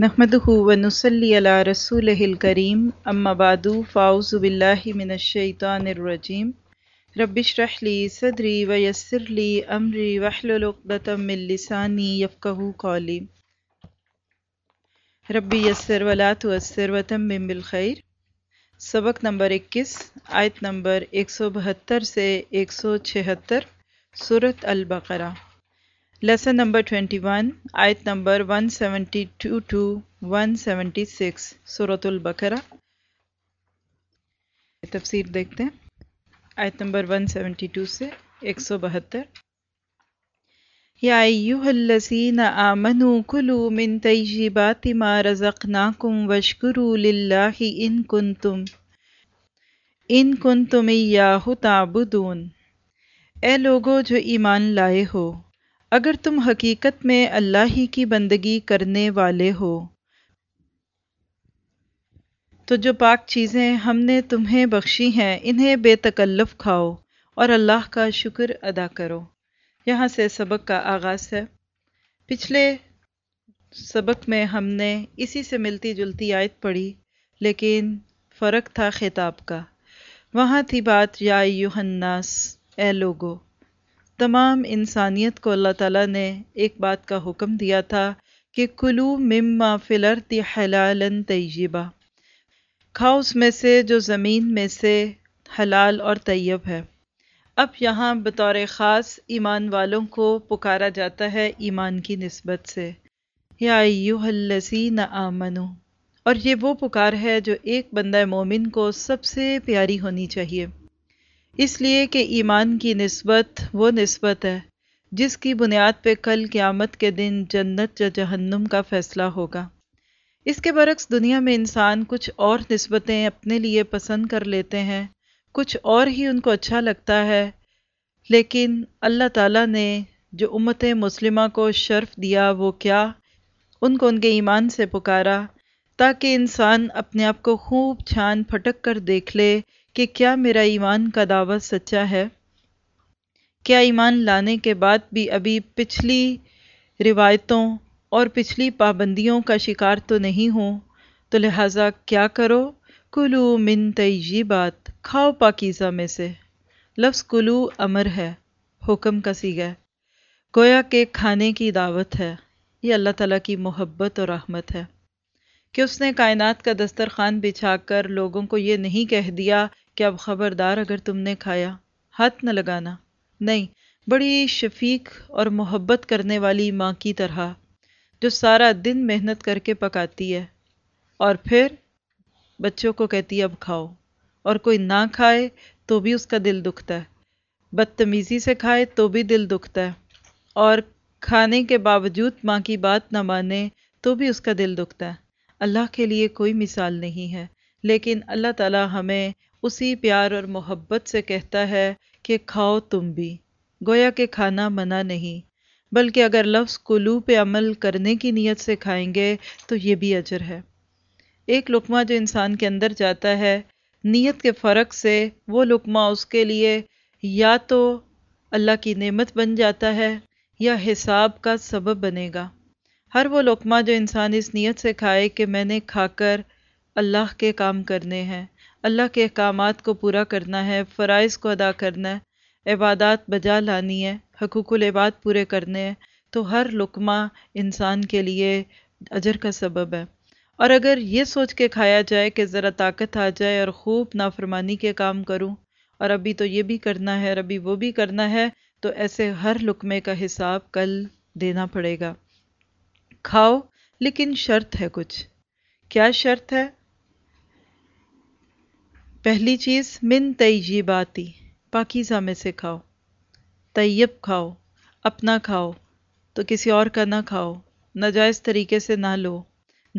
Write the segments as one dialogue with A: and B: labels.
A: نحمده ونصلي على رسوله الكريم، أما بعد فأعوذ بالله من الشيطان الرجيم. رب اشرح لي صدري ويسر لي أمري واحلل عقدة من لساني يفقهوا قولي. ربی یسر ولا تؤثر وتمم بالخیر. سبق نمبر اکیس، آیت نمبر ایک سو بہتر سے ایک سو چھہتر صورت البقرہ. لیسن نمبر 21 آیت نمبر 172 ٹو 176 صورت البقرہ تفسیر دیکھتے ہیں آیت نمبر 172 سے 172 یا ایوہ الذین آمنوا کلوا من طیبات ما رزقناکم واشکروا للہ ان کنتم ان کنتم ایاہ تعبدون اے لوگو جو ایمان لائے ہو اگر تم حقیقت میں اللہ ہی کی بندگی کرنے والے ہو، تو جو پاک چیزیں ہم نے تمہیں بخشی ہیں، انہیں بے تکلف کھاؤ اور اللہ کا شکر ادا کرو۔ یہاں سے سبق کا آغاز ہے۔ پچھلے سبق میں ہم نے اسی سے ملتی جلتی آیت پڑھی، لیکن فرق تھا خطاب کا۔ وہاں تھی بات، یا الناس، اے لوگو تمام انسانیت کو اللہ تعالیٰ نے ایک بات کا حکم دیا تھا کہ کلو مما فلرت حلال طیبہ۔ کھاؤ اس میں سے جو زمین میں سے حلال اور طیب ہے۔ اب یہاں بطور خاص ایمان والوں کو پکارا جاتا ہے ایمان کی نسبت سے۔ یا ایوہ الذین آمنو۔ اور یہ وہ پکار ہے جو ایک بندہ مومن کو سب سے پیاری ہونی چاہیے۔ اس لیے کہ ایمان کی نسبت وہ نسبت ہے، جس کی بنیاد پہ کل قیامت کے دن جنت یا جہنم کا فیصلہ ہوگا۔ اس کے برعکس دنیا میں انسان کچھ اور نسبتیں اپنے لیے پسند کر لیتے ہیں، کچھ اور ہی ان کو اچھا لگتا ہے۔ لیکن اللہ تعالیٰ نے جو امت مسلمہ کو شرف دیا، وہ کیا؟ ان کو ان کے ایمان سے پکارا، تاکہ انسان اپنے آپ کو خوب چھان پھٹک کر دیکھ لے کہ کیا میرا ایمان کا دعوت سچا ہے؟ کیا ایمان لانے کے بعد بھی ابھی پچھلی روایتوں اور پچھلی پابندیوں کا شکار تو نہیں ہوں؟ تو لہٰذا کیا کرو؟ کلو من تیجی بات کھاؤ پاکیزہ میں سے۔ لفظ کلو امر ہے، حکم کا سیگا گویا کہ کھانے کی دعوت ہے، یہ اللہ تعالیٰ کی محبت اور رحمت ہے۔ کہ اس نے کائنات کا دسترخوان بچھا کر لوگوں کو یہ نہیں کہہ دیا کہ اب خبردار اگر تم نے کھایا، ہاتھ نہ لگانا۔ نہیں، بڑی شفیق اور محبت کرنے والی ماں کی طرح، جو سارا دن محنت کر کے پکاتی ہے۔ اور پھر بچوں کو کہتی ہے، اب کھاؤ۔ اور کوئی نہ کھائے تو بھی اس کا دل دکھتا ہے۔ بدتمیزی سے کھائے تو بھی دل دکھتا ہے۔ اور کھانے کے باوجود ماں کی بات نہ مانے تو بھی اس کا دل دکھتا ہے۔ اللہ کے لیے کوئی مثال نہیں ہے، لیکن اللہ تعالیٰ ہمیں اسی پیار اور محبت سے کہتا ہے کہ کھاؤ تم بھی۔ گویا کہ کھانا منع نہیں، بلکہ اگر لفظ کلو پہ عمل کرنے کی نیت سے کھائیں گے تو یہ بھی اجر ہے۔ ایک لقمہ جو انسان کے اندر جاتا ہے، نیت کے فرق سے وہ لقمہ اس کے لیے یا تو اللہ کی نعمت بن جاتا ہے یا حساب کا سبب بنے گا۔ ہر وہ لقمہ جو انسان اس نیت سے کھائے کہ میں نے کھا کر اللہ کے کام کرنے ہیں۔ اللہ کے احکامات کو پورا کرنا ہے، فرائض کو ادا کرنا ہے، عبادات بجا لانی ہے، حقوق العباد پورے کرنے ہیں، تو ہر لقمہ انسان کے لیے اجر کا سبب ہے۔ اور اگر یہ سوچ کے کھایا جائے کہ ذرا طاقت آ جائے اور خوب نافرمانی کے کام کروں، اور ابھی تو یہ بھی کرنا ہے اور ابھی وہ بھی کرنا ہے، تو ایسے ہر لقمے کا حساب کل دینا پڑے گا۔ کھاؤ، لیکن شرط ہے کچھ۔ کیا شرط ہے؟ پہلی چیز من طیباتی، پاکیزہ میں سے کھاؤ۔ طیب کھاؤ، اپنا کھاؤ، تو کسی اور کا نہ کھاؤ۔ ناجائز طریقے سے نہ لو۔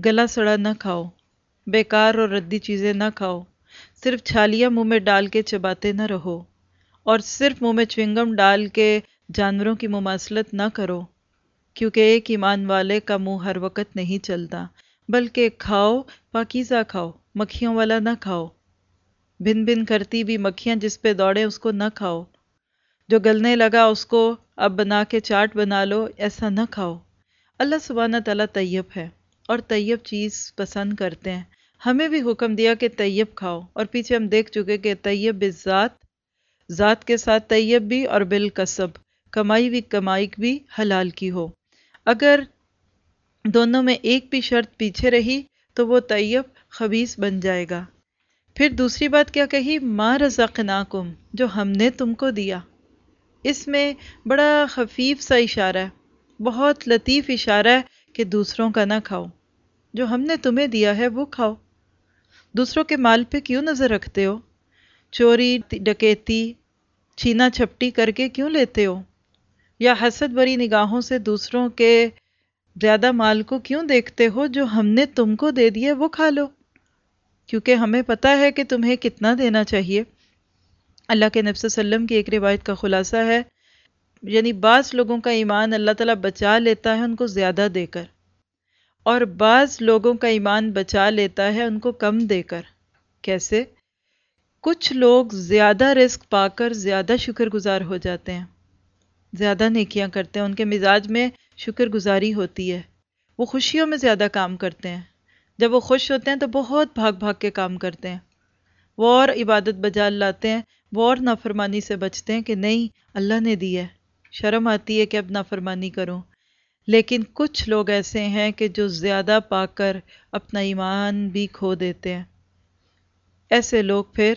A: گلا سڑا نہ کھاؤ۔ بیکار اور ردی چیزیں نہ کھاؤ۔ صرف چھالیاں منہ میں ڈال کے چباتے نہ رہو۔ اور صرف منہ میں چوئنگم ڈال کے جانوروں کی مماثلت نہ کرو۔ کیونکہ ایک ایمان والے کا منہ ہر وقت نہیں چلتا، بلکہ کھاؤ، پاکیزہ کھاؤ، مکھیوں والا نہ کھاؤ۔ بن بن کرتی بھی مکھیاں جس پہ دوڑے اس کو نہ کھاؤ۔ جو گلنے لگا اس کو اب بنا کے چاٹ بنا لو، ایسا نہ کھاؤ۔ اللہ سبحانہ تعالیٰ طیب ہے اور طیب چیز پسند کرتے ہیں۔ ہمیں بھی حکم دیا کہ طیب کھاؤ۔ اور پیچھے ہم دیکھ چکے کہ طیب ذات ذات کے ساتھ طیب بھی اور بالکسب کمائی بھی کمائی بھی حلال کی ہو۔ اگر دونوں میں ایک بھی شرط پیچھے رہی تو وہ طیب خبیص بن جائے گا۔ پھر دوسری بات کیا کہی؟ ما رزقناکم جو ہم نے تم کو دیا۔ اس میں بڑا خفیف سا اشارہ ہے، بہت لطیف اشارہ ہے کہ دوسروں کا نہ کھاؤ۔ جو ہم نے تمہیں دیا ہے، وہ کھاؤ۔ دوسروں کے مال پہ کیوں نظر رکھتے ہو؟ چوری، ڈکیتی، چھینا چھپٹی کر کے کیوں لیتے ہو؟ یا حسد بری نگاہوں سے دوسروں کے زیادہ مال کو کیوں دیکھتے ہو؟ جو ہم نے تم کو دے دیا وہ کھا لو۔ کیونکہ ہمیں پتہ ہے کہ تمہیں کتنا دینا چاہیے۔ اللہ کے نبی صلی اللہ علیہ وسلم کی ایک روایت کا خلاصہ ہے یعنی بعض لوگوں کا ایمان اللہ تعالیٰ بچا لیتا ہے ان کو زیادہ دے کر، اور بعض لوگوں کا ایمان بچا لیتا ہے ان کو کم دے کر۔ کیسے؟ کچھ لوگ زیادہ رزق پا کر زیادہ شکر گزار ہو جاتے ہیں، زیادہ نیکیاں کرتے ہیں، ان کے مزاج میں شکر گزاری ہوتی ہے، وہ خوشیوں میں زیادہ کام کرتے ہیں۔ جب وہ خوش ہوتے ہیں تو بہت بھاگ بھاگ کے کام کرتے ہیں۔ وہ اور عبادت بجا لاتے ہیں، وہ اور نافرمانی سے بچتے ہیں کہ نہیں، اللہ نے دی ہے۔ شرم آتی ہے کہ اب نافرمانی کروں۔ لیکن کچھ لوگ ایسے ہیں کہ جو زیادہ پا کر اپنا ایمان بھی کھو دیتے ہیں۔ ایسے لوگ پھر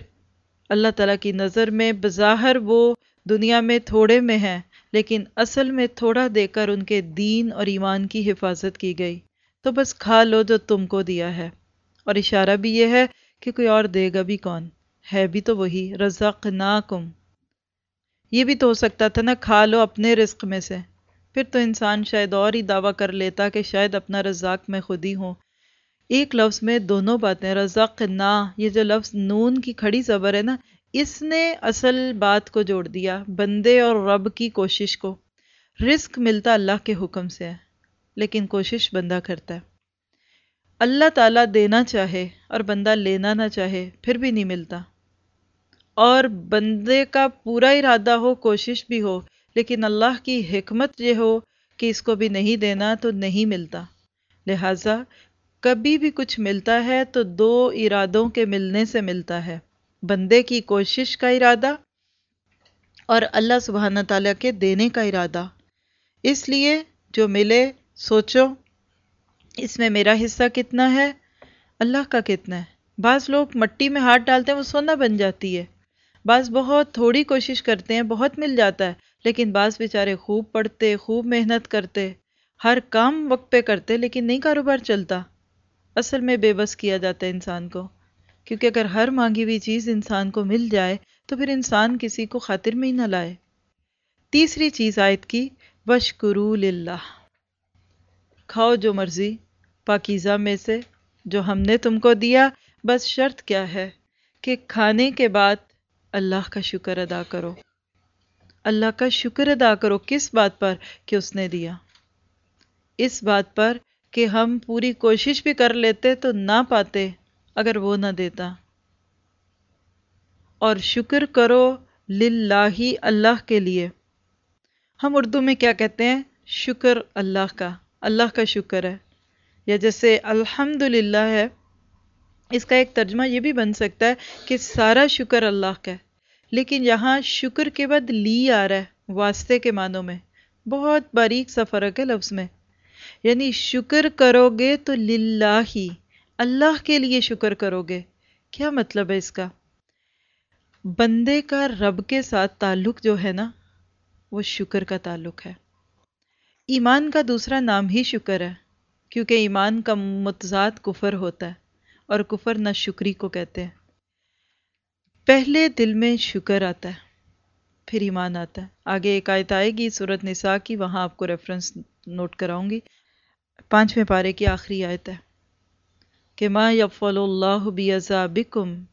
A: اللہ تعالیٰ کی نظر میں بظاہر وہ دنیا میں تھوڑے میں ہیں، لیکن اصل میں تھوڑا دے کر ان کے دین اور ایمان کی حفاظت کی گئی۔ تو بس کھا لو جو تم کو دیا ہے۔ اور اشارہ بھی یہ ہے کہ کوئی اور دے گا بھی کون؟ ہے بھی تو وہی رزق ناکم یہ بھی تو ہو سکتا تھا نا، کھا لو اپنے رزق میں سے۔ پھر تو انسان شاید اور ہی دعویٰ کر لیتا کہ شاید اپنا رزاق میں خود ہی ہوں۔ ایک لفظ میں دونوں باتیں رزق نا یہ جو لفظ نون کی کھڑی زبر ہے نا، اس نے اصل بات کو جوڑ دیا، بندے اور رب کی کوشش کو۔ رزق ملتا اللہ کے حکم سے۔ ہے لیکن کوشش بندہ کرتا ہے۔ اللہ تعالیٰ دینا چاہے اور بندہ لینا نہ چاہے پھر بھی نہیں ملتا۔ اور بندے کا پورا ارادہ ہو، کوشش بھی ہو، لیکن اللہ کی حکمت یہ ہو کہ اس کو بھی نہیں دینا تو نہیں ملتا۔ لہٰذا کبھی بھی کچھ ملتا ہے تو دو ارادوں کے ملنے سے ملتا ہے۔ بندے کی کوشش کا ارادہ اور اللہ سبحانہ تعالیٰ کے دینے کا ارادہ۔ اس لیے جو ملے سوچو، اس میں میرا حصہ کتنا ہے؟ اللہ کا کتنا ہے؟ بعض لوگ مٹی میں ہاتھ ڈالتے ہیں، وہ سونا بن جاتی ہے۔ بعض بہت تھوڑی کوشش کرتے ہیں، بہت مل جاتا ہے، لیکن بعض بیچارے خوب پڑھتے، خوب محنت کرتے، ہر کام وقت پہ کرتے، لیکن نہیں کاروبار چلتا۔ اصل میں بے بس کیا جاتا ہے انسان کو۔ کیونکہ اگر ہر مانگی ہوئی چیز انسان کو مل جائے، تو پھر انسان کسی کو خاطر میں ہی نہ لائے۔ تیسری چیز آیت کی بشکرو للہ کھاؤ جو مرضی، پاکیزہ میں سے جو ہم نے تم کو دیا، بس شرط کیا ہے کہ کھانے کے بعد اللہ کا شکر ادا کرو۔ اللہ کا شکر ادا کرو کس بات پر کہ اس نے دیا؟ اس بات پر کہ ہم پوری کوشش بھی کر لیتے تو نہ پاتے اگر وہ نہ دیتا۔ اور شکر کرو للہ اللہ کے لیے۔ ہم اردو میں کیا کہتے ہیں؟ شکر اللہ کا۔ اللہ کا شکر ہے۔ یا جیسے الحمد ہے، اس کا ایک ترجمہ یہ بھی بن سکتا ہے کہ سارا شکر اللہ کا ہے۔ لیکن یہاں شکر کے بعد لی آ رہا ہے واسطے کے معنوں میں۔ بہت باریک سا فرق ہے لفظ میں۔ یعنی شکر کرو گے تو للہ ہی اللہ کے لیے شکر کرو گے کیا مطلب ہے اس کا؟ بندے کا رب کے ساتھ تعلق جو ہے نا، وہ شکر کا تعلق ہے۔ ایمان کا دوسرا نام ہی شکر ہے، کیونکہ ایمان کا متضاد کفر ہوتا ہے اور کفر نہ شکری کو کہتے ہیں۔ پہلے دل میں شکر آتا ہے، پھر ایمان آتا ہے۔ آگے ایک آیت آئے گی صورت نساء کی، وہاں آپ کو ریفرنس نوٹ کراؤں گی۔ پانچویں پارے کی آخری آیت ہے۔ کہ ما یفول اللہ عذابکم،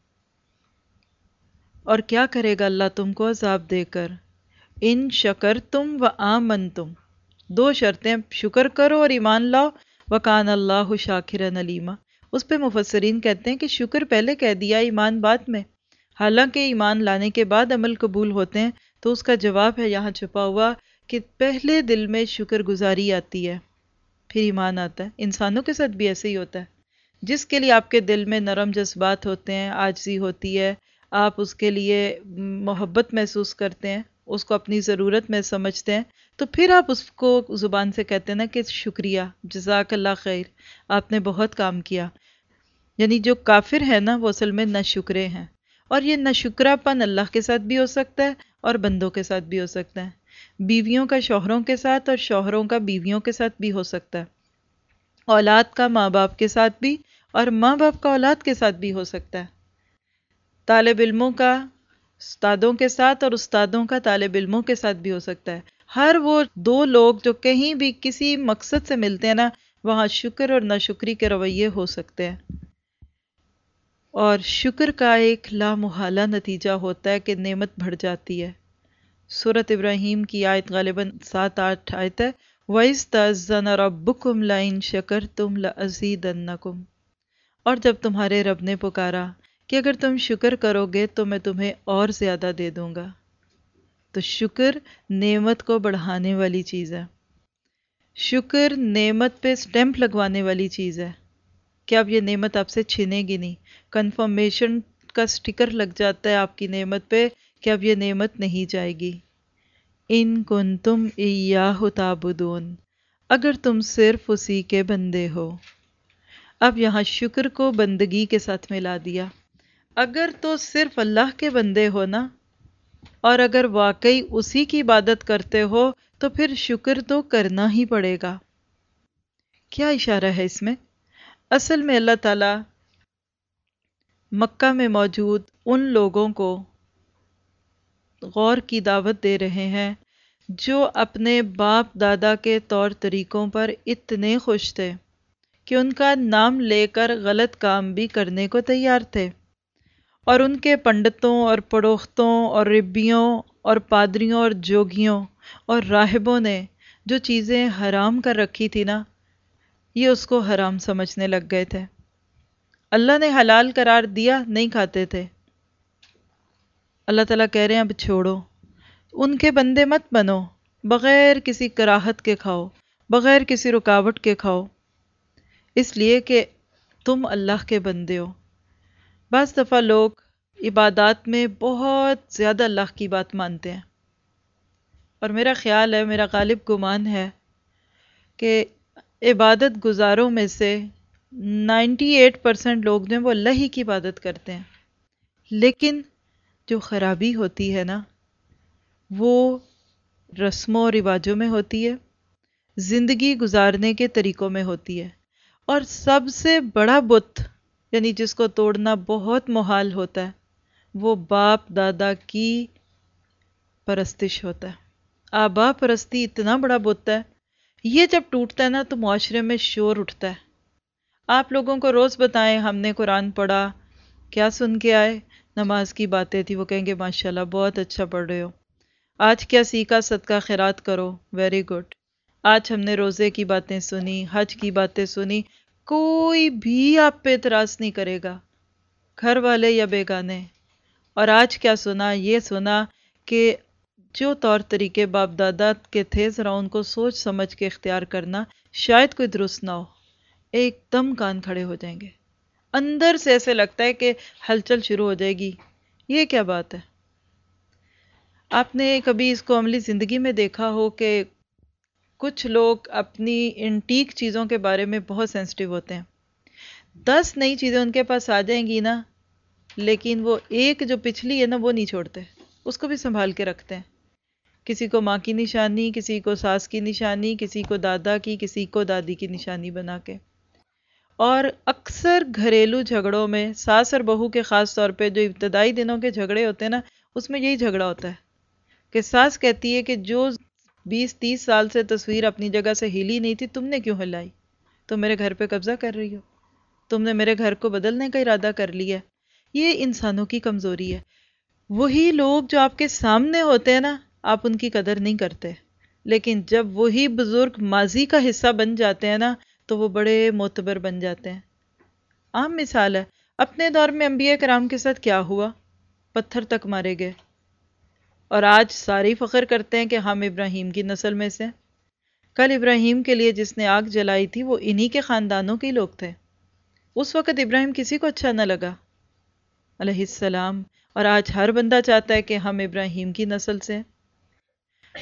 A: اور کیا کرے گا اللہ تم کو عذاب دے کر؟ ان شکر تم و آمن تم دو شرطیں شکر کرو اور ایمان لاؤ۔ وکان اللہ شاکر نلیمہ اس پہ مفسرین کہتے ہیں کہ شکر پہلے کہہ دیا ایمان بعد میں۔ حالانکہ ایمان لانے کے بعد عمل قبول ہوتے ہیں، تو اس کا جواب ہے یہاں چھپا ہوا کہ پہلے دل میں شکر گزاری آتی ہے، پھر ایمان آتا ہے۔ انسانوں کے ساتھ بھی ایسے ہی ہوتا ہے۔ جس کے لیے آپ کے دل میں نرم جذبات ہوتے ہیں، آجزی ہوتی ہے، آپ اس کے لیے محبت محسوس کرتے ہیں، اس کو اپنی ضرورت میں سمجھتے ہیں تو پھر آپ اس کو زبان سے کہتے ہیں نا کہ شکریہ، جزاک اللہ خیر، آپ نے بہت کام کیا۔ یعنی جو کافر ہے نا، وہ اصل میں نہ شکرے ہیں۔ اور یہ نہ شکرہ پن اللہ کے ساتھ بھی ہو سکتا ہے اور بندوں کے ساتھ بھی ہو سکتا ہے۔ بیویوں کا شوہروں کے ساتھ اور شوہروں کا بیویوں کے ساتھ بھی ہو سکتا ہے۔ اولاد کا ماں باپ کے ساتھ بھی اور ماں باپ کا اولاد کے ساتھ بھی ہو سکتا ہے۔ طالب علموں کا استادوں کے ساتھ اور استادوں کا طالب علموں کے ساتھ بھی ہو سکتا ہے۔ ہر وہ دو لوگ جو کہیں بھی کسی مقصد سے ملتے ہیں نا، وہاں شکر اور ناشکری کے رویے ہو سکتے ہیں۔ اور شکر کا ایک لامحالہ نتیجہ ہوتا ہے کہ نعمت بڑھ جاتی ہے۔ صورت ابراہیم کی آیت غالباً سات آٹھ آیت ہے وَإِسْ تَعْزَنَ رَبُّكُمْ لَإِن شَكَرْتُمْ لَأَزِيدَنَّكُمْ۔ اور جب تمہارے رب نے پکارا کہ اگر تم شکر کرو گے تو میں تمہیں اور زیادہ دے دوں گا۔ تو شکر نعمت کو بڑھانے والی چیز ہے۔ شکر نعمت پہ سٹیمپ لگوانے والی چیز ہے۔ کہ اب یہ نعمت آپ سے چھنے گی نہیں؟ کنفرمیشن کا سٹکر لگ جاتا ہے آپ کی نعمت پہ کہ اب یہ نعمت نہیں جائے گی۔ ان کن تم تعبدون، اگر تم صرف اسی کے بندے ہو۔ اب یہاں شکر کو بندگی کے ساتھ ملا دیا۔ اگر تو صرف اللہ کے بندے ہو نا اور اگر واقعی اسی کی عبادت کرتے ہو تو پھر شکر تو کرنا ہی پڑے گا۔ کیا اشارہ ہے اس میں؟ اصل میں اللہ تعالی مکہ میں موجود ان لوگوں کو غور کی دعوت دے رہے ہیں جو اپنے باپ دادا کے طور طریقوں پر اتنے خوش تھے کہ ان کا نام لے کر غلط کام بھی کرنے کو تیار تھے۔ اور ان کے پنڈتوں اور پڑوختوں اور ربیوں اور پادریوں اور جوگیوں اور راہبوں نے جو چیزیں حرام کر رکھی تھی نا، یہ اس کو حرام سمجھنے لگ گئے تھے۔ اللہ نے حلال قرار دیا، نہیں کھاتے تھے۔ اللہ تعالیٰ کہہ رہے ہیں، اب چھوڑو۔ ان کے بندے مت بنو، بغیر کسی کراہت کے کھاؤ، بغیر کسی رکاوٹ کے کھاؤ۔ اس لیے کہ تم اللہ کے بندے ہو۔ بعض دفعہ لوگ عبادات میں بہت زیادہ اللہ کی بات مانتے ہیں۔ اور میرا خیال ہے، میرا غالب گمان ہے کہ عبادت گزاروں میں سے نائنٹی ایٹ پرسنٹ لوگ جو ہیں وہ اللہ ہی کی عبادت کرتے ہیں۔ لیکن جو خرابی ہوتی ہے نا، وہ رسموں و رواجوں میں ہوتی ہے، زندگی گزارنے کے طریقوں میں ہوتی ہے۔ اور سب سے بڑا بت یعنی جس کو توڑنا بہت محال ہوتا ہے، وہ باپ دادا کی پرستش ہوتا ہے۔ آبا پرستی اتنا بڑا بت ہے، یہ جب ٹوٹتا ہے نا تو معاشرے میں شور اٹھتا ہے۔ آپ لوگوں کو روز بتائیں، ہم نے قرآن پڑھا، کیا سن کے آئے؟ نماز کی باتیں تھی وہ کہیں گے، ماشاءاللہ، بہت اچھا پڑھ رہے ہو۔ آج کیا سیکھا، صدقہ، خیرات کرو؟ ویری گڈ آج ہم نے روزے کی باتیں سنی، حج کی باتیں سنی کوئی بھی آپ پہ اعتراض نہیں کرے گا۔ گھر والے یا بیگانے۔ اور آج کیا سنا؟ یہ سنا کہ جو طور طریقے باپ دادا کے تھے، ذرا ان کو سوچ سمجھ کے اختیار کرنا شاید کوئی درست نہ ہو۔ ایک دم کان کھڑے ہو جائیں گے۔ اندر سے ایسے لگتا ہے کہ ہلچل شروع ہو جائے گی۔ یہ کیا بات ہے؟ آپ نے کبھی اس کو عملی زندگی میں دیکھا ہو کہ کچھ لوگ اپنی انٹیک چیزوں کے بارے میں بہت سینسٹیو ہوتے ہیں۔ دس نئی چیزیں ان کے پاس آ جائیں گی نا، لیکن وہ ایک جو پچھلی ہے نا، وہ نہیں چھوڑتے۔ اس کو بھی سنبھال کے رکھتے ہیں۔ کسی کو ماں کی نشانی، کسی کو ساس کی نشانی، کسی کو دادا کی، کسی کو دادی کی نشانی بنا کے۔ اور اکثر گھریلو جھگڑوں میں ساس اور بہو کے خاص طور پہ جو ابتدائی دنوں کے جھگڑے ہوتے ہیں نا، اس میں یہی جھگڑا ہوتا ہے۔ کہ ساس کہتی ہے کہ جو بیس تیس سال سے تصویر اپنی جگہ سے ہلی نہیں تھی، تم نے کیوں ہلائی؟ تم میرے گھر پہ قبضہ کر رہی ہو۔ تم نے میرے گھر کو بدلنے کا ارادہ کر لیا۔ یہ انسانوں کی کمزوری ہے۔ وہی لوگ جو آپ کے سامنے ہوتے ہیں نا، آپ ان کی قدر نہیں کرتے۔ لیکن جب وہی بزرگ ماضی کا حصہ بن جاتے ہیں نا، تو وہ بڑے معتبر بن جاتے ہیں۔ عام مثال ہے، اپنے دور میں انبیاء کرام کے ساتھ کیا ہوا؟ پتھر تک مارے گئے۔ اور آج سارے فخر کرتے ہیں کہ ہم ابراہیم کی نسل میں سے کل ابراہیم کے لیے جس نے آگ جلائی تھی، وہ انہی کے خاندانوں کے لوگ تھے۔ اس وقت ابراہیم کسی کو اچھا نہ لگا۔ علیہ السلام۔ اور آج ہر بندہ چاہتا ہے کہ ہم ابراہیم کی نسل سے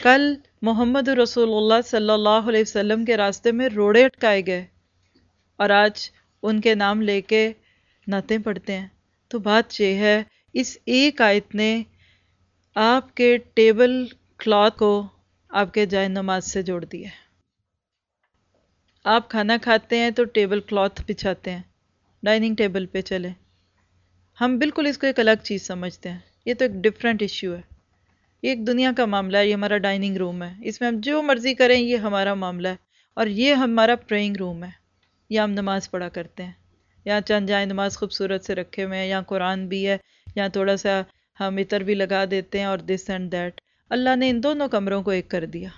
A: کل محمد رسول اللہ صلی اللہ علیہ وسلم کے راستے میں روڑے اٹکائے گئے۔ اور آج ان کے نام لے کے نعتیں پڑھتے ہیں۔ تو بات یہ ہے، اس ایک آیت نے آپ کے ٹیبل کلاتھ کو آپ کے جائے نماز سے جوڑ دیا ہے آپ کھانا کھاتے ہیں تو ٹیبل کلاتھ بچھاتے ہیں، ڈائننگ ٹیبل پہ چلے۔ ہم بالکل اس کو ایک الگ چیز سمجھتے ہیں۔ یہ تو ایک ڈفرینٹ ایشو ہے۔ یہ ایک دنیا کا معاملہ ہے، یہ ہمارا ڈائننگ روم ہے۔ اس میں ہم جو مرضی کریں، یہ ہمارا معاملہ ہے۔ اور یہ ہمارا پریئنگ روم ہے۔ یا ہم نماز پڑھا کرتے ہیں۔ یا چند جائیں نماز خوبصورت سے رکھے ہوئے ہیں، یا قرآن بھی ہے، یا تھوڑا سا ہم عطر بھی لگا دیتے ہیں اور دس اینڈ دیٹ اللہ نے ان دونوں کمروں کو ایک کر دیا۔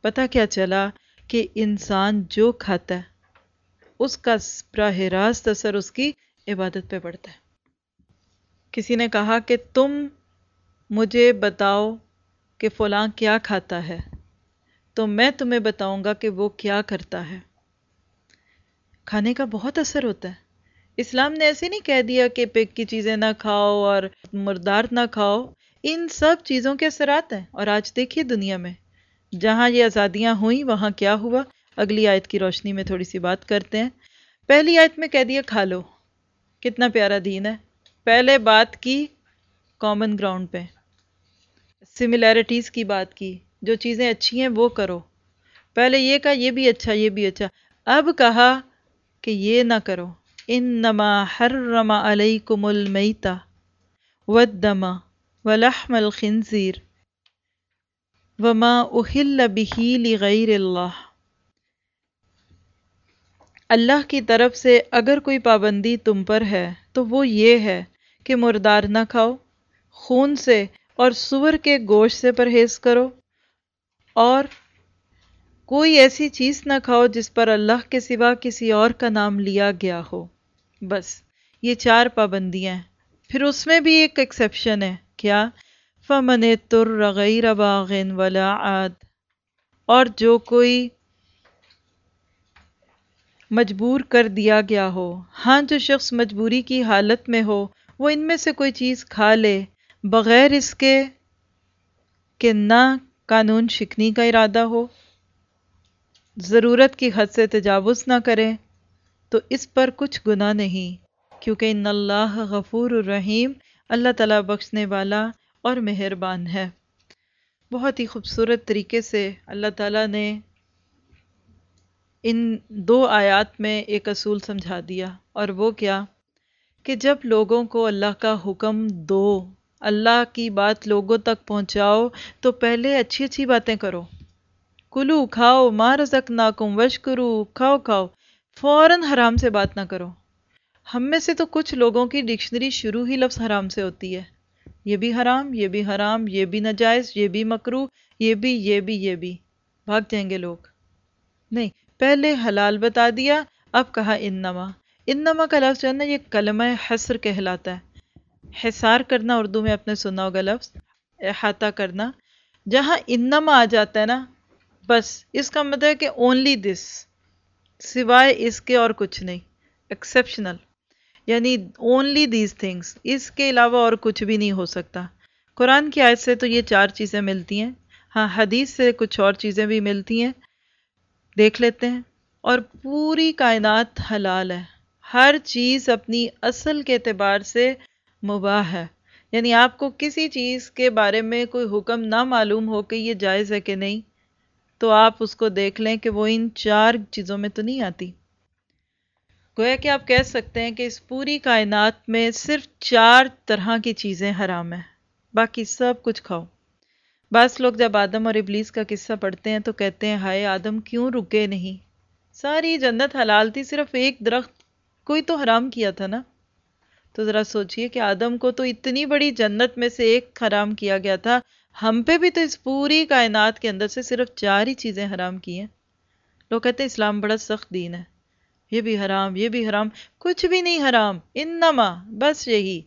A: پتہ کیا چلا کہ انسان جو کھاتا ہے، اس کا براہ راست اثر اس کی عبادت پہ پڑتا ہے۔ کسی نے کہا کہ تم مجھے بتاؤ کہ فلاں کیا کھاتا ہے، تو میں تمہیں بتاؤں گا کہ وہ کیا کرتا ہے۔ کھانے کا بہت اثر ہوتا ہے۔ اسلام نے ایسے نہیں کہہ دیا کہ پیک کی چیزیں نہ کھاؤ اور مردار نہ کھاؤ۔ ان سب چیزوں کے اثرات ہیں اور آج دیکھیے دنیا میں۔ جہاں یہ آزادیاں ہوئیں، وہاں کیا ہوا؟ اگلی آیت کی روشنی میں تھوڑی سی بات کرتے ہیں۔ پہلی آیت میں کہہ دیا، کھا لو۔ کتنا پیارا دین ہے۔ پہلے بات کی کامن گراؤنڈ پہ۔ سملیرٹیز کی بات کی۔ جو چیزیں اچھی ہیں، وہ کرو۔ پہلے یہ کہا، یہ بھی اچھا یہ بھی اچھا۔ اب کہا کہ یہ نہ کرو۔ انما حرم علیکم المیتا والدم ولحم الخنزیر وما احل به لغیر اللہ اللہ کی طرف سے اگر کوئی پابندی تم پر ہے تو وہ یہ ہے کہ مردار نہ کھاؤ، خون سے اور سور کے گوشت سے پرہیز کرو، اور کوئی ایسی چیز نہ کھاؤ جس پر اللہ کے سوا کسی اور کا نام لیا گیا ہو۔ بس، یہ چار پابندیاں ہیں۔ پھر اس میں بھی ایک ایکسیپشن ہے، کیا؟ فمن تر غیر باغن ولا عاد۔ اور جو کوئی مجبور کر دیا گیا ہو ہاں جو شخص مجبوری کی حالت میں ہو، وہ ان میں سے کوئی چیز کھا لے، بغیر اس کے کہ نہ قانون شکنی کا ارادہ ہو، ضرورت کی حد سے تجاوز نہ کرے۔ تو اس پر کچھ گناہ نہیں، کیونکہ ان اللہ غفور الرحیم، اللہ تعالیٰ بخشنے والا اور مہربان ہے۔ بہت ہی خوبصورت طریقے سے اللہ تعالیٰ نے ان دو آیات میں ایک اصول سمجھا دیا، اور وہ کیا؟ کہ جب لوگوں کو اللہ کا حکم دو، اللہ کی بات لوگوں تک پہنچاؤ، تو پہلے اچھی اچھی باتیں کرو۔ کلو، کھاؤ ماں رزق ناکم وش کرو کھاؤ کھاؤ۔ فوراً حرام سے بات نہ کرو۔ ہم میں سے تو کچھ لوگوں کی ڈکشنری شروع ہی لفظ حرام سے ہوتی ہے۔ یہ بھی حرام، یہ بھی حرام، یہ بھی نجائز یہ بھی مکرو یہ بھی یہ بھی یہ بھی۔ بھاگ جائیں گے لوگ۔ نہیں، پہلے حلال بتا دیا، اب کہا انما۔ انما کا لفظ جو ہے نا، یہ کلمہ حسر کہلاتا ہے۔ حسار کرنا اردو میں اپنے سنا ہوگا لفظ، احاطہ کرنا۔ جہاں انما آ جاتا ہے نا، بس اس کا مطلب ہے کہ اونلی دس سوائے اس کے اور کچھ نہیں ایکسیپشنل یعنی اونلی دیز تھنگس اس کے علاوہ اور کچھ بھی نہیں ہو سکتا۔ قرآن کی آیت سے تو یہ چار چیزیں ملتی ہیں۔ ہاں حدیث سے کچھ اور چیزیں بھی ملتی ہیں۔ دیکھ لیتے ہیں۔ اور پوری کائنات حلال ہے۔ ہر چیز اپنی اصل کے اعتبار سے مباح ہے۔ یعنی آپ کو کسی چیز کے بارے میں کوئی حکم نہ معلوم ہو کہ یہ جائز ہے کہ نہیں تو آپ اس کو دیکھ لیں کہ وہ ان چار چیزوں میں تو نہیں آتی۔ گویا کہ آپ کہہ سکتے ہیں کہ اس پوری کائنات میں صرف چار طرح کی چیزیں حرام ہیں۔ باقی سب کچھ کھاؤ۔ بعض لوگ جب آدم اور ابلیس کا قصہ پڑھتے ہیں تو کہتے ہیں، ہائے آدم، کیوں رکے نہیں؟ ساری جنت حلال تھی، صرف ایک درخت کوئی تو حرام کیا تھا نا؟ تو ذرا سوچئے کہ آدم کو تو اتنی بڑی جنت میں سے ایک حرام کیا گیا تھا ہم پہ بھی تو اس پوری کائنات کے اندر سے صرف چار ہی چیزیں حرام کی ہیں۔ لوگ کہتے ہیں اسلام بڑا سخت دین ہے۔ یہ بھی حرام، یہ بھی حرام، کچھ بھی نہیں حرام۔ انما، بس یہی۔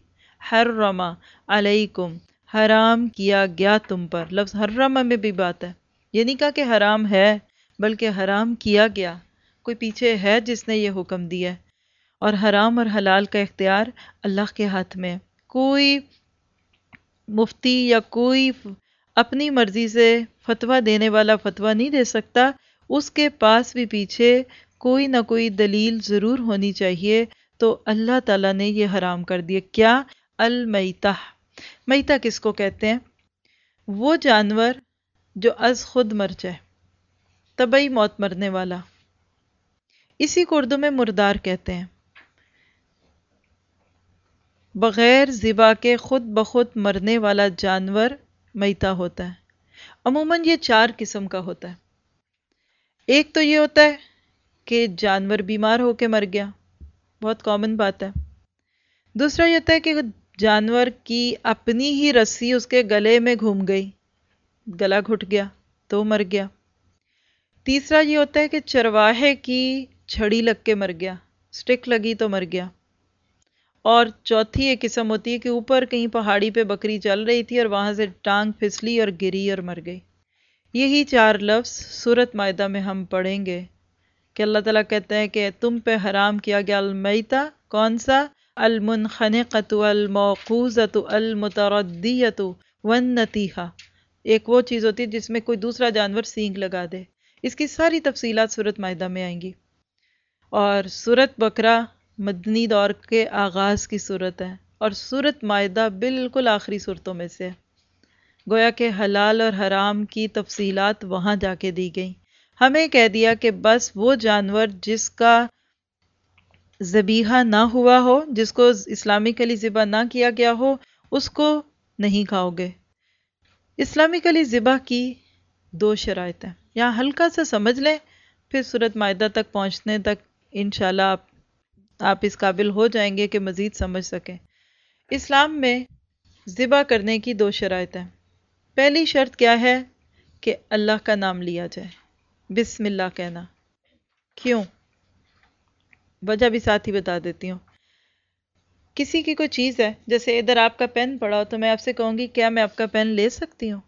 A: حرما علیکم، حرام کیا گیا تم پر۔ لفظ حرم میں بھی بات ہے۔ یہ نہیں کہا کہ حرام ہے، بلکہ حرام کیا گیا۔ کوئی پیچھے ہے جس نے یہ حکم دیا ہے۔ اور حرام اور حلال کا اختیار اللہ کے ہاتھ میں کوئی مفتی یا کوئی اپنی مرضی سے فتویٰ دینے والا فتویٰ نہیں دے سکتا، اس کے پاس بھی پیچھے کوئی نہ کوئی دلیل ضرور ہونی چاہیے۔ تو اللہ تعالیٰ نے یہ حرام کر دیا۔ کیا؟ المیتہ۔ میتہ کس کو کہتے ہیں؟ وہ جانور جو از خود مر جائے طبعی موت مرنے والا۔ اسی کو اردو میں مردار کہتے ہیں۔ بغیر ذبا کے خود بخود مرنے والا جانور میتا ہوتا ہے۔ عموماً یہ چار قسم کا ہوتا ہے۔ ایک تو یہ ہوتا ہے کہ جانور بیمار ہو کے مر گیا، بہت کامن بات ہے۔ دوسرا یہ ہوتا ہے کہ جانور کی اپنی ہی رسی اس کے گلے میں گھوم گئی، گلا گھٹ گیا تو مر گیا۔ تیسرا یہ ہوتا ہے کہ چرواہے کی چھڑی لگ کے مر گیا، سٹک لگی تو مر گیا۔ اور چوتھی ایک قسم ہوتی ہے کہ اوپر کہیں پہاڑی پہ بکری چل رہی تھی اور وہاں سے ٹانگ پھسلی اور گری اور مر گئی۔ یہی چار لفظ صورت معدہ میں ہم پڑھیں گے کہ اللہ تعالیٰ کہتے ہیں کہ تم پہ حرام کیا گیا۔ المیتا کون سا؟ المنخنقت الموقوزت المتردیت والنتیحہ۔ ایک وہ چیز ہوتی ہے جس میں کوئی دوسرا جانور سینگ لگا دے۔ اس کی ساری تفصیلات صورت معدہ میں آئیں گی۔ اور صورت بکرا مدنی دور کے آغاز کی صورت ہے اور صورت معدہ بالکل آخری صورتوں میں سے ہے۔ گویا کہ حلال اور حرام کی تفصیلات وہاں جا کے دی گئیں۔ ہمیں کہہ دیا کہ بس وہ جانور جس کا زبیحہ نہ ہوا ہو، جس کو اسلامی کلی ذبح نہ کیا گیا ہو، اس کو نہیں کھاؤ گے۔ اسلامی کلی ذبح کی دو شرائط ہیں۔ یہاں ہلکا سا سمجھ لیں، پھر صورت معدہ تک پہنچنے تک انشاءاللہ آپ آپ اس قابل ہو جائیں گے کہ مزید سمجھ سکیں۔ اسلام میں ذبح کرنے کی دو شرائط ہیں پہلی شرط کیا ہے؟ کہ اللہ کا نام لیا جائے۔ بسم اللہ کہنا۔ کیوں؟ وجہ بھی ساتھ ہی بتا دیتی ہوں۔ کسی کی کوئی چیز ہے، جیسے ادھر آپ کا پین پڑا ہو تو میں آپ سے کہوں گی، کیا میں آپ کا پین لے سکتی ہوں؟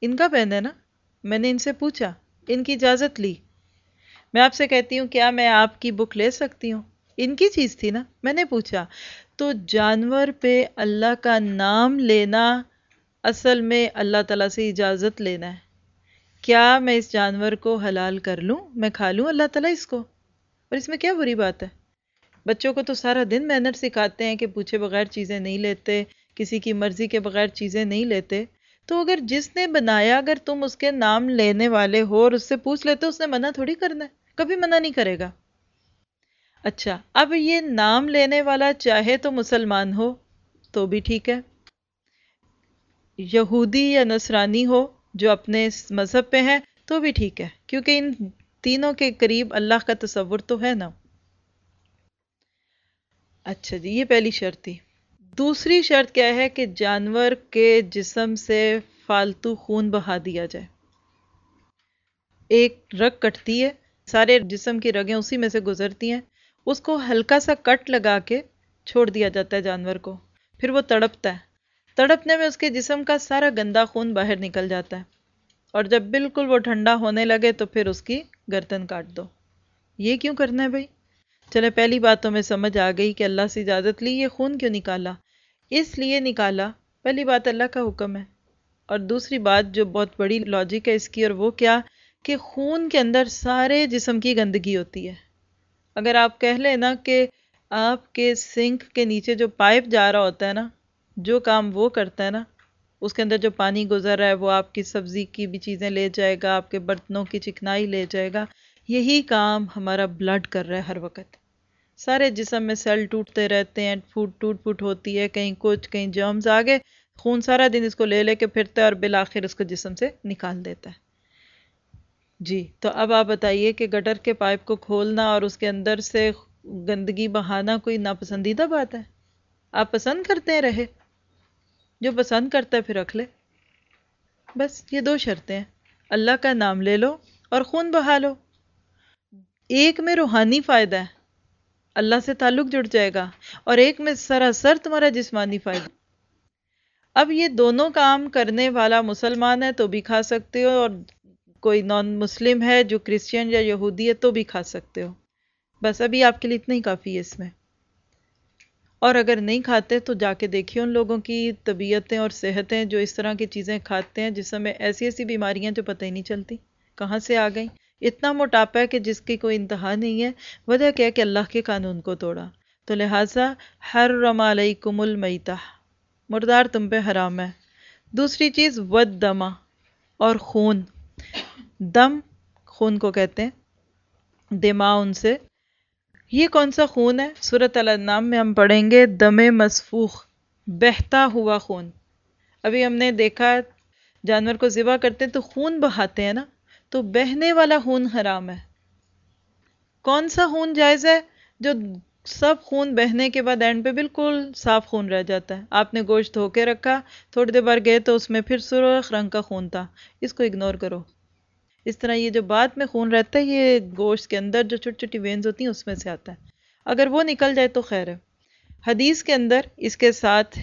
A: ان کا پین ہے نا؟ میں نے ان سے پوچھا، ان کی اجازت لی۔ میں آپ سے کہتی ہوں، کیا میں آپ کی بک لے سکتی ہوں؟ ان کی چیز تھی نا؟ میں نے پوچھا، تو جانور پہ اللہ کا نام لینا اصل میں اللہ تعالیٰ سے اجازت لینا ہے۔ کیا میں اس جانور کو حلال کر لوں؟ میں کھا لوں اللہ تعالیٰ اس کو؟ اور اس میں کیا بری بات ہے؟ بچوں کو تو سارا دن محنت سکھاتے ہیں کہ پوچھے بغیر چیزیں نہیں لیتے، کسی کی مرضی کے بغیر چیزیں نہیں لیتے۔ تو اگر جس نے بنایا، اگر تم اس کے نام لینے والے ہو اور اس سے پوچھ لیتے، اس نے منع تھوڑی کرنا ہے، کبھی منع نہیں کرے گا۔ اچھا اب یہ نام لینے والا چاہے تو مسلمان ہو تو بھی ٹھیک ہے۔ یہودی یا نصرانی ہو جو اپنے مذہب پہ ہیں تو بھی ٹھیک ہے، کیونکہ ان تینوں کے قریب اللہ کا تصور تو ہے نا۔ اچھا جی یہ پہلی شرط تھی۔ دوسری شرط کیا ہے کہ جانور کے جسم سے فالتو خون بہا دیا جائے۔ ایک رگ کٹتی ہے، سارے جسم کی رگیں اسی میں سے گزرتی ہیں۔ اس کو ہلکا سا کٹ لگا کے چھوڑ دیا جاتا ہے جانور کو۔ پھر وہ تڑپتا ہے۔ تڑپنے میں اس کے جسم کا سارا گندا خون باہر نکل جاتا ہے۔ اور جب بالکل وہ ٹھنڈا ہونے لگے تو پھر اس کی گردن کاٹ دو۔ یہ کیوں کرنا ہے بھائی؟ چلے، پہلی بات تو میں سمجھ آ گئی کہ اللہ سے اجازت لی، یہ خون کیوں نکالا؟ اس لیے نکالا، پہلی بات اللہ کا حکم ہے۔ اور دوسری بات جو بہت بڑی لاجک ہے اس کی، اور وہ کیا کہ خون کے اندر سارے جسم کی گندگی ہوتی ہے۔ اگر آپ کہہ لیں نا کہ آپ کے سنک کے نیچے جو پائپ جا رہا ہوتا ہے نا، جو کام وہ کرتا ہے نا، اس کے اندر جو پانی گزر رہا ہے، وہ آپ کی سبزی کی بھی چیزیں لے جائے گا، آپ کے برتنوں کی چکنائی لے جائے گا، یہی کام ہمارا بلڈ کر رہا ہے ہر وقت۔ سارے جسم میں سیل ٹوٹتے رہتے ہیں، پھوٹ ٹوٹ پھوٹ ہوتی ہے، کہیں کچھ، کہیں جرمز آگے خون سارا دن اس کو لے لے کے پھرتا ہے اور بالآخر اس کو جسم سے نکال دیتا ہے۔ جی تو اب آپ بتائیے کہ گٹر کے پائپ کو کھولنا اور اس کے اندر سے گندگی بہانا کوئی ناپسندیدہ بات ہے؟ آپ پسند کرتے ہیں رہے؟ جو پسند کرتا ہے پھر رکھ لے۔ بس، یہ دو شرطیں ہیں۔ اللہ کا نام لے لو اور خون بہا لو۔ ایک میں روحانی فائدہ ہے۔ اللہ سے تعلق جڑ جائے گا اور ایک میں سراسر تمہارا جسمانی فائدہ اب یہ دونوں کام کرنے والا مسلمان ہے تو بھی کھا سکتے ہو اور کوئی نان مسلم ہے جو کرسچین یا یہودی ہے تو بھی کھا سکتے ہو۔ بس ابھی آپ کے لیے اتنا ہی کافی ہے اس میں۔ اور اگر نہیں کھاتے تو جا کے دیکھیے ان لوگوں کی طبیعتیں اور صحتیں جو اس طرح کی چیزیں کھاتے ہیں جس میں ایسی ایسی بیماریاں جو پتہ ہی نہیں چلتی۔ کہاں سے آ گئیں؟ اتنا موٹاپا ہے کہ جس کی کوئی انتہا نہیں ہے۔ وجہ کیا کہ اللہ کے قانون کو توڑا۔ تو لہٰذا ہر علیکم المیتہ مردار تم پہ حرام ہے۔ دوسری چیز ود دما اور خون۔ دم خون کو کہتے ہیں، دماغ ان سے۔ یہ کون سا خون ہے؟ صورت النام میں ہم پڑھیں گے، دم مسفوخ بہتا ہوا خون۔ ابھی ہم نے دیکھا جانور کو ذبح کرتے ہیں تو خون بہاتے ہیں نا، تو بہنے والا خون حرام ہے۔ کون سا خون جائز ہے؟ جو سب خون بہنے کے بعد اینڈ پہ بالکل صاف خون رہ جاتا ہے۔ آپ نے گوشت دھو کے رکھا، تھوڑی دیر بار گئے تو اس میں پھر سرخ رنگ کا خون تھا۔ اس کو اگنور کرو۔ اس طرح یہ جو بعد میں خون رہتا ہے، یہ گوشت کے اندر جو چھوٹی چھوٹی وینز ہوتی ہیں، اس میں سے آتا ہے۔ اگر وہ نکل جائے تو خیر ہے۔ حدیث کے اندر اس کے ساتھ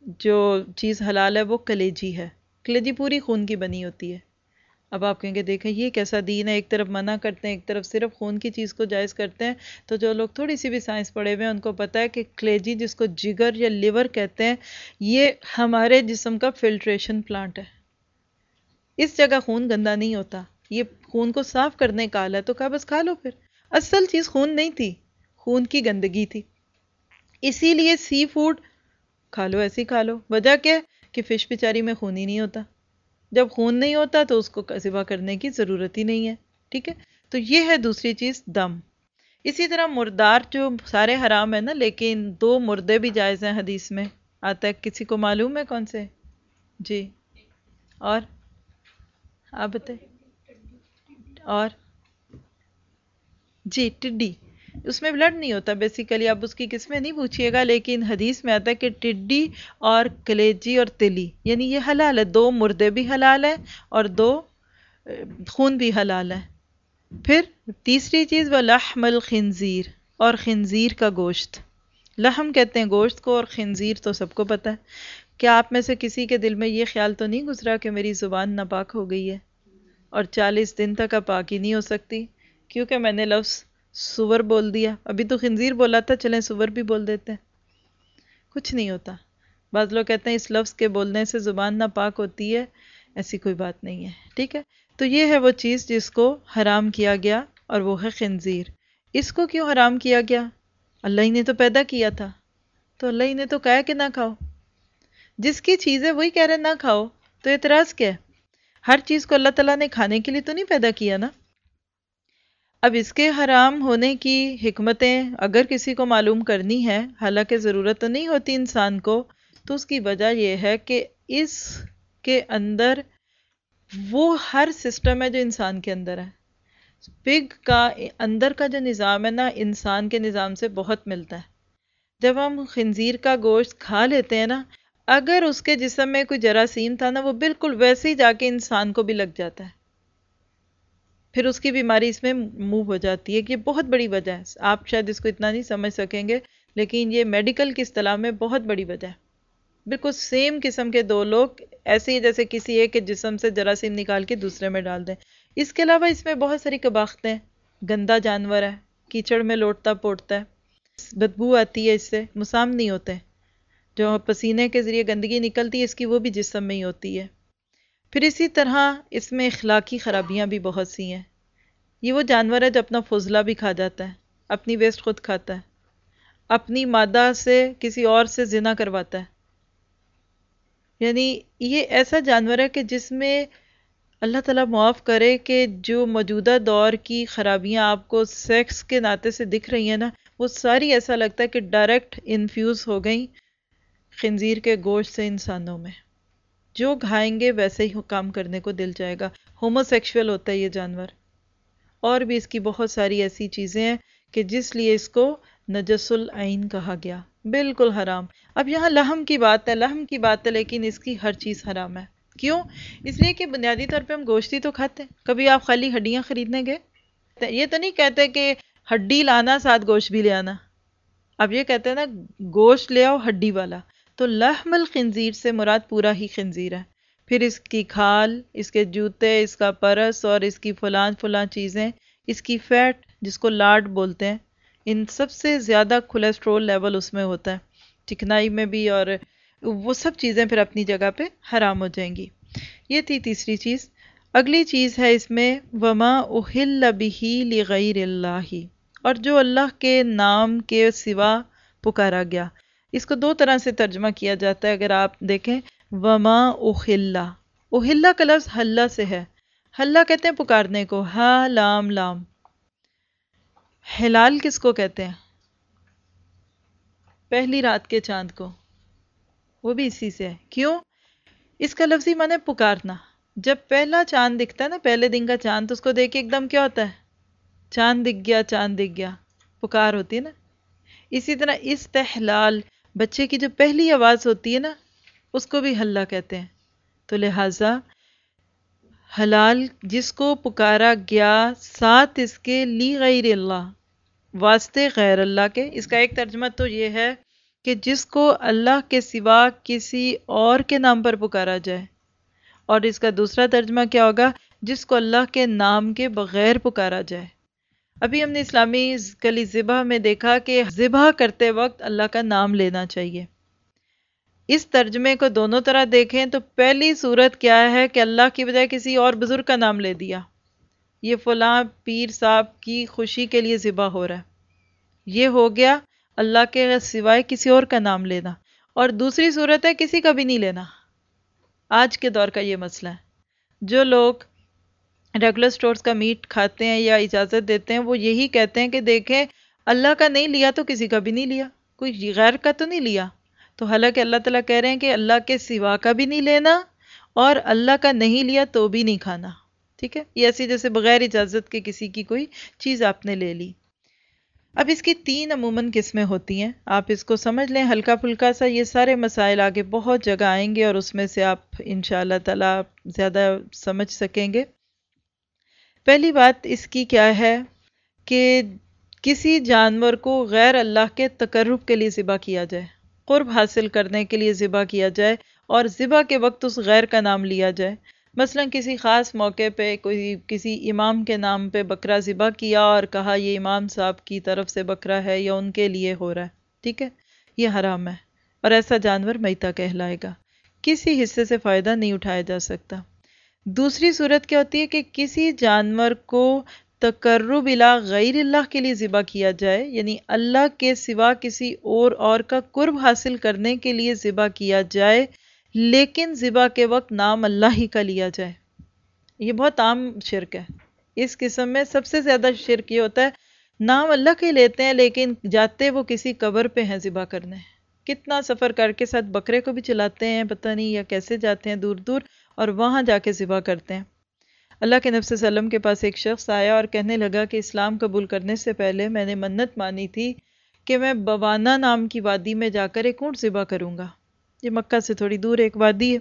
A: جو چیز حلال ہے، وہ کلیجی ہے۔ کلیجی پوری خون کی بنی ہوتی ہے۔ اب آپ کہیں گے، دیکھیں، یہ کیسا دین ہے، ایک طرف منع کرتے ہیں، ایک طرف صرف خون کی چیز کو جائز کرتے ہیں۔ تو جو لوگ تھوڑی سی بھی سائنس پڑھے ہوئے ہیں، ان کو پتہ ہے کہ کلیجی جس کو جگر یا لیور کہتے ہیں، یہ ہمارے جسم کا فلٹریشن پلانٹ ہے۔ اس جگہ خون گندا نہیں ہوتا۔ یہ خون کو صاف کرنے کا آلہ تو کہا بس کھا لو پھر۔ اصل چیز خون نہیں تھی، خون کی گندگی تھی۔ اسی لیے سی فوڈ کھا لو ایسی کھا لو۔ وجہ کیا کہ فش بیچاری میں خون ہی نہیں ہوتا۔ جب خون نہیں ہوتا تو اس کو ذبح کرنے کی ضرورت ہی نہیں ہے، ٹھیک ہے؟ تو یہ ہے دوسری چیز، دم۔ اسی طرح مردار جو سارے حرام ہیں نا، لیکن دو مردے بھی جائز ہیں حدیث میں۔ آتا ہے، کسی کو معلوم ہے کون سے؟ جی۔ اور؟ آپ بتائیں۔ اور جی ٹڈی۔ اس میں بلڈ نہیں ہوتا بیسیکلی آپ اس کی قسمیں نہیں پوچھیے گا، لیکن حدیث میں آتا ہے کہ ٹڈی اور کلیجی اور تلی یعنی یہ حلال ہے۔ دو مردے بھی حلال ہیں اور دو، خون بھی حلال ہے پھر تیسری چیز، وہ لحم الخنزیر اور خنزیر کا گوشت۔ لحم کہتے ہیں گوشت کو اور خنزیر تو سب کو پتہ ہے۔ کیا آپ میں سے کسی کے دل میں یہ خیال تو نہیں گزرا کہ میری زبان ناپاک ہو گئی ہے؟ اور چالیس دن تک اب پاک ہی نہیں ہو سکتی۔ کیونکہ میں نے لفظ سور بول دیا۔ ابھی تو خنزیر بولا تھا، چلیں سور بھی بول دیتے ہیں۔ کچھ نہیں ہوتا۔ بعض لوگ کہتے ہیں اس لفظ کے بولنے سے زبان نہ پاک ہوتی ہے، ایسی کوئی بات نہیں ہے۔ ٹھیک ہے؟ تو یہ ہے وہ چیز جس کو حرام کیا گیا اور وہ ہے خنزیر۔ اس کو کیوں حرام کیا گیا؟ اللہ ہی نے تو پیدا کیا تھا۔ تو اللہ ہی نے تو کہا کہ نہ کھاؤ۔ جس کی چیز ہے وہی کہہ رہے نہ کھاؤ، تو اعتراض کیا ہے؟ ہر چیز کو اللہ تعالیٰ نے کھانے کے لیے تو نہیں پیدا کیا نا؟ اب اس کے حرام ہونے کی حکمتیں اگر کسی کو معلوم کرنی ہے حالانکہ ضرورت تو نہیں ہوتی انسان کو، تو اس کی وجہ یہ ہے کہ اس کے اندر وہ ہر سسٹم ہے جو انسان کے اندر ہے۔ پگ کا اندر کا جو نظام ہے نا، انسان کے نظام سے بہت ملتا ہے۔ جب ہم خنزیر کا گوشت کھا لیتے ہیں نا اگر اس کے جسم میں کوئی جراثیم تھا نا، وہ بالکل ویسے ہی جا کے انسان کو بھی لگ جاتا ہے۔ پھر اس کی بیماری اس میں موو ہو جاتی ہے کہ یہ بہت بڑی وجہ ہے۔ آپ شاید اس کو اتنا نہیں سمجھ سکیں گے، لیکن یہ میڈیکل کی اصطلاح میں بہت بڑی وجہ ہے۔ بالکل سیم قسم کے دو لوگ ایسے ہی جیسے کسی ایک کے جسم سے جراثیم نکال کے دوسرے میں ڈال دیں۔ اس کے علاوہ اس میں بہت ساری کباختیں گندا جانور ہے، کیچڑ میں لوٹتا پوٹتا ہے۔ بدبو آتی ہے اس سے، مسام نہیں ہوتے۔ جو پسینے کے ذریعے گندگی نکلتی ہے، اس کی وہ بھی جسم میں ہی ہوتی ہے۔ پھر اسی طرح اس میں اخلاقی خرابیاں بھی بہت سی ہیں۔ یہ وہ جانور ہے جو اپنا فضلہ بھی کھا جاتا ہے، اپنی ویسٹ خود کھاتا ہے، اپنی مادہ سے کسی اور سے زنا کرواتا ہے۔ یعنی یہ ایسا جانور ہے کہ جس میں اللہ تعالیٰ معاف کرے کہ جو موجودہ دور کی خرابیاں آپ کو سیکس کے ناطے سے دکھ رہی ہیں نا، وہ ساری ایسا لگتا ہے کہ ڈائریکٹ انفیوز ہو گئیں۔ خنزیر کے گوشت سے انسانوں میں۔ جو گھائیں گے ویسے ہی کام کرنے کو دل جائے گا۔ ہومو سیکشول ہوتا ہے یہ جانور۔ اور بھی اس کی بہت ساری ایسی چیزیں ہیں کہ جس لیے اس کو نجس العین کہا گیا۔ بالکل حرام۔ اب یہاں لہم کی بات ہے لہم کی بات ہے، لیکن اس کی ہر چیز حرام ہے۔ کیوں؟ اس لیے کہ بنیادی طور پہ ہم گوشتی تو کھاتے ہیں۔ کبھی آپ خالی ہڈیاں خریدنے گئے؟ یہ تو نہیں کہتے کہ ہڈی لانا، ساتھ گوشت بھی لے آنا۔ اب یہ کہتے ہیں نا، گوشت لے آؤ، ہڈی والا۔ تو لحم الخنزیر سے مراد پورا ہی خنزیر ہے۔ پھر اس کی کھال، اس کے جوتے، اس کا پرس اور اس کی فلان فلان چیزیں، اس کی فیٹ جس کو لاڈ بولتے ہیں، ان سب سے زیادہ کولیسٹرول لیول اس میں ہوتا ہے۔ چکنائی میں بھی اور وہ سب چیزیں پھر اپنی جگہ پہ حرام ہو جائیں گی۔ یہ تھی تیسری چیز۔ اگلی چیز ہے اس میں وما اہل بہی لغیر اللہ اور جو اللہ کے نام کے سوا پکارا گیا۔ اس کو دو طرح سے ترجمہ کیا جاتا ہے، اگر آپ دیکھیں، وما اہل اہل کا لفظ حلہ سے ہے۔ حلہ کہتے ہیں پکارنے کو ہا لام لام۔ حلال کس کو کہتے ہیں؟ پہلی رات کے چاند کو۔ وہ بھی اسی سے ہے۔ کیوں؟ اس کا لفظی معنی پکارنا۔ جب پہلا چاند دکھتا ہے نا، پہلے دن کا چاند، تو اس کو دیکھ کے ایک دم کیا ہوتا ہے؟ چاند دکھ گیا، چاند دکھ گیا۔ پکار ہوتی ہے نا۔ اسی طرح استحلال بچے کی جو پہلی آواز ہوتی ہے نا، اس کو بھی حلہ کہتے ہیں۔ تو لہٰذا حلال جس کو پکارا گیا، ساتھ اس کے لی غیر اللہ، واسطے غیر اللہ کے۔ اس کا ایک ترجمہ تو یہ ہے کہ جس کو اللہ کے سوا کسی اور کے نام پر پکارا جائے۔ اور اس کا دوسرا ترجمہ کیا ہوگا؟ جس کو اللہ کے نام کے بغیر پکارا جائے۔ ابھی ہم نے اسلامی کلی ذبح میں دیکھا کہ ذبح کرتے وقت اللہ کا نام لینا چاہیے۔ اس ترجمے کو دونوں طرح دیکھیں تو پہلی صورت کیا ہے کہ اللہ کی بجائے کسی اور بزرگ کا نام لے دیا۔ یہ فلاں پیر صاحب کی خوشی کے لیے ذبح ہو رہا ہے۔ یہ ہو گیا اللہ کے سوائے کسی اور کا نام لینا۔ اور دوسری صورت ہے کسی کا بھی نہیں لینا۔ آج کے دور کا یہ مسئلہ ہے۔ جو لوگ ریگولر سٹورز کا میٹ کھاتے ہیں یا اجازت دیتے ہیں، وہ یہی کہتے ہیں کہ دیکھیں، اللہ کا نہیں لیا تو کسی کا بھی نہیں لیا، کوئی غیر کا تو نہیں لیا۔ تو حالانکہ اللہ تعالیٰ کہہ رہے ہیں کہ اللہ کے سوا کا بھی نہیں لینا اور اللہ کا نہیں لیا تو بھی نہیں کھانا۔ ٹھیک ہے؟ یہ ایسی جیسے بغیر اجازت کے کسی کی کوئی چیز آپ نے لے لی۔ اب اس کی تین عموماً قسمیں ہوتی ہیں۔ آپ اس کو سمجھ لیں، ہلکا پھلکا سا یہ سارے مسائل آگے بہت جگہ آئیں گے اور اس میں سے آپ ان شاء اللہ تعالیٰ زیادہ سمجھ سکیں گے۔ پہلی بات اس کی کیا ہے کہ کسی جانور کو غیر اللہ کے تقرب کے لیے ذبح کیا جائے، قرب حاصل کرنے کے لیے ذبح کیا جائے اور ذبح کے وقت اس غیر کا نام لیا جائے۔ مثلا کسی خاص موقع پہ کوئی کسی امام کے نام پہ بکرا ذبح کیا اور کہا یہ امام صاحب کی طرف سے بکرا ہے یا ان کے لیے ہو رہا ہے، ٹھیک ہے؟ یہ حرام ہے اور ایسا جانور میتا کہلائے گا۔ کسی حصے سے فائدہ نہیں اٹھایا جا سکتا۔ دوسری صورت کیا ہوتی ہے کہ کسی جانور کو تقرب الا غیر اللہ کے لیے ذبح کیا جائے یعنی اللہ کے سوا کسی اور اور کا قرب حاصل کرنے کے لیے ذبح کیا جائے، لیکن ذبح کے وقت نام اللہ ہی کا لیا جائے۔ یہ بہت عام شرک ہے۔ اس قسم میں سب سے زیادہ شرک یہ ہوتا ہے، نام اللہ کے لیتے ہیں لیکن جاتے وہ کسی قبر پہ ہیں ذبح کرنے۔ کتنا سفر کر کے ساتھ بکرے کو بھی چلاتے ہیں، پتہ نہیں یا کیسے جاتے ہیں، دور دور اور وہاں جا کے ذبح کرتے ہیں۔ اللہ کے نفس وسلم کے پاس ایک شخص آیا اور کہنے لگا کہ اسلام قبول کرنے سے پہلے میں نے منت مانی تھی کہ میں بوانا نام کی وادی میں جا کر ایک اونٹ ذبح کروں گا۔ یہ مکہ سے تھوڑی دور ایک وادی ہے۔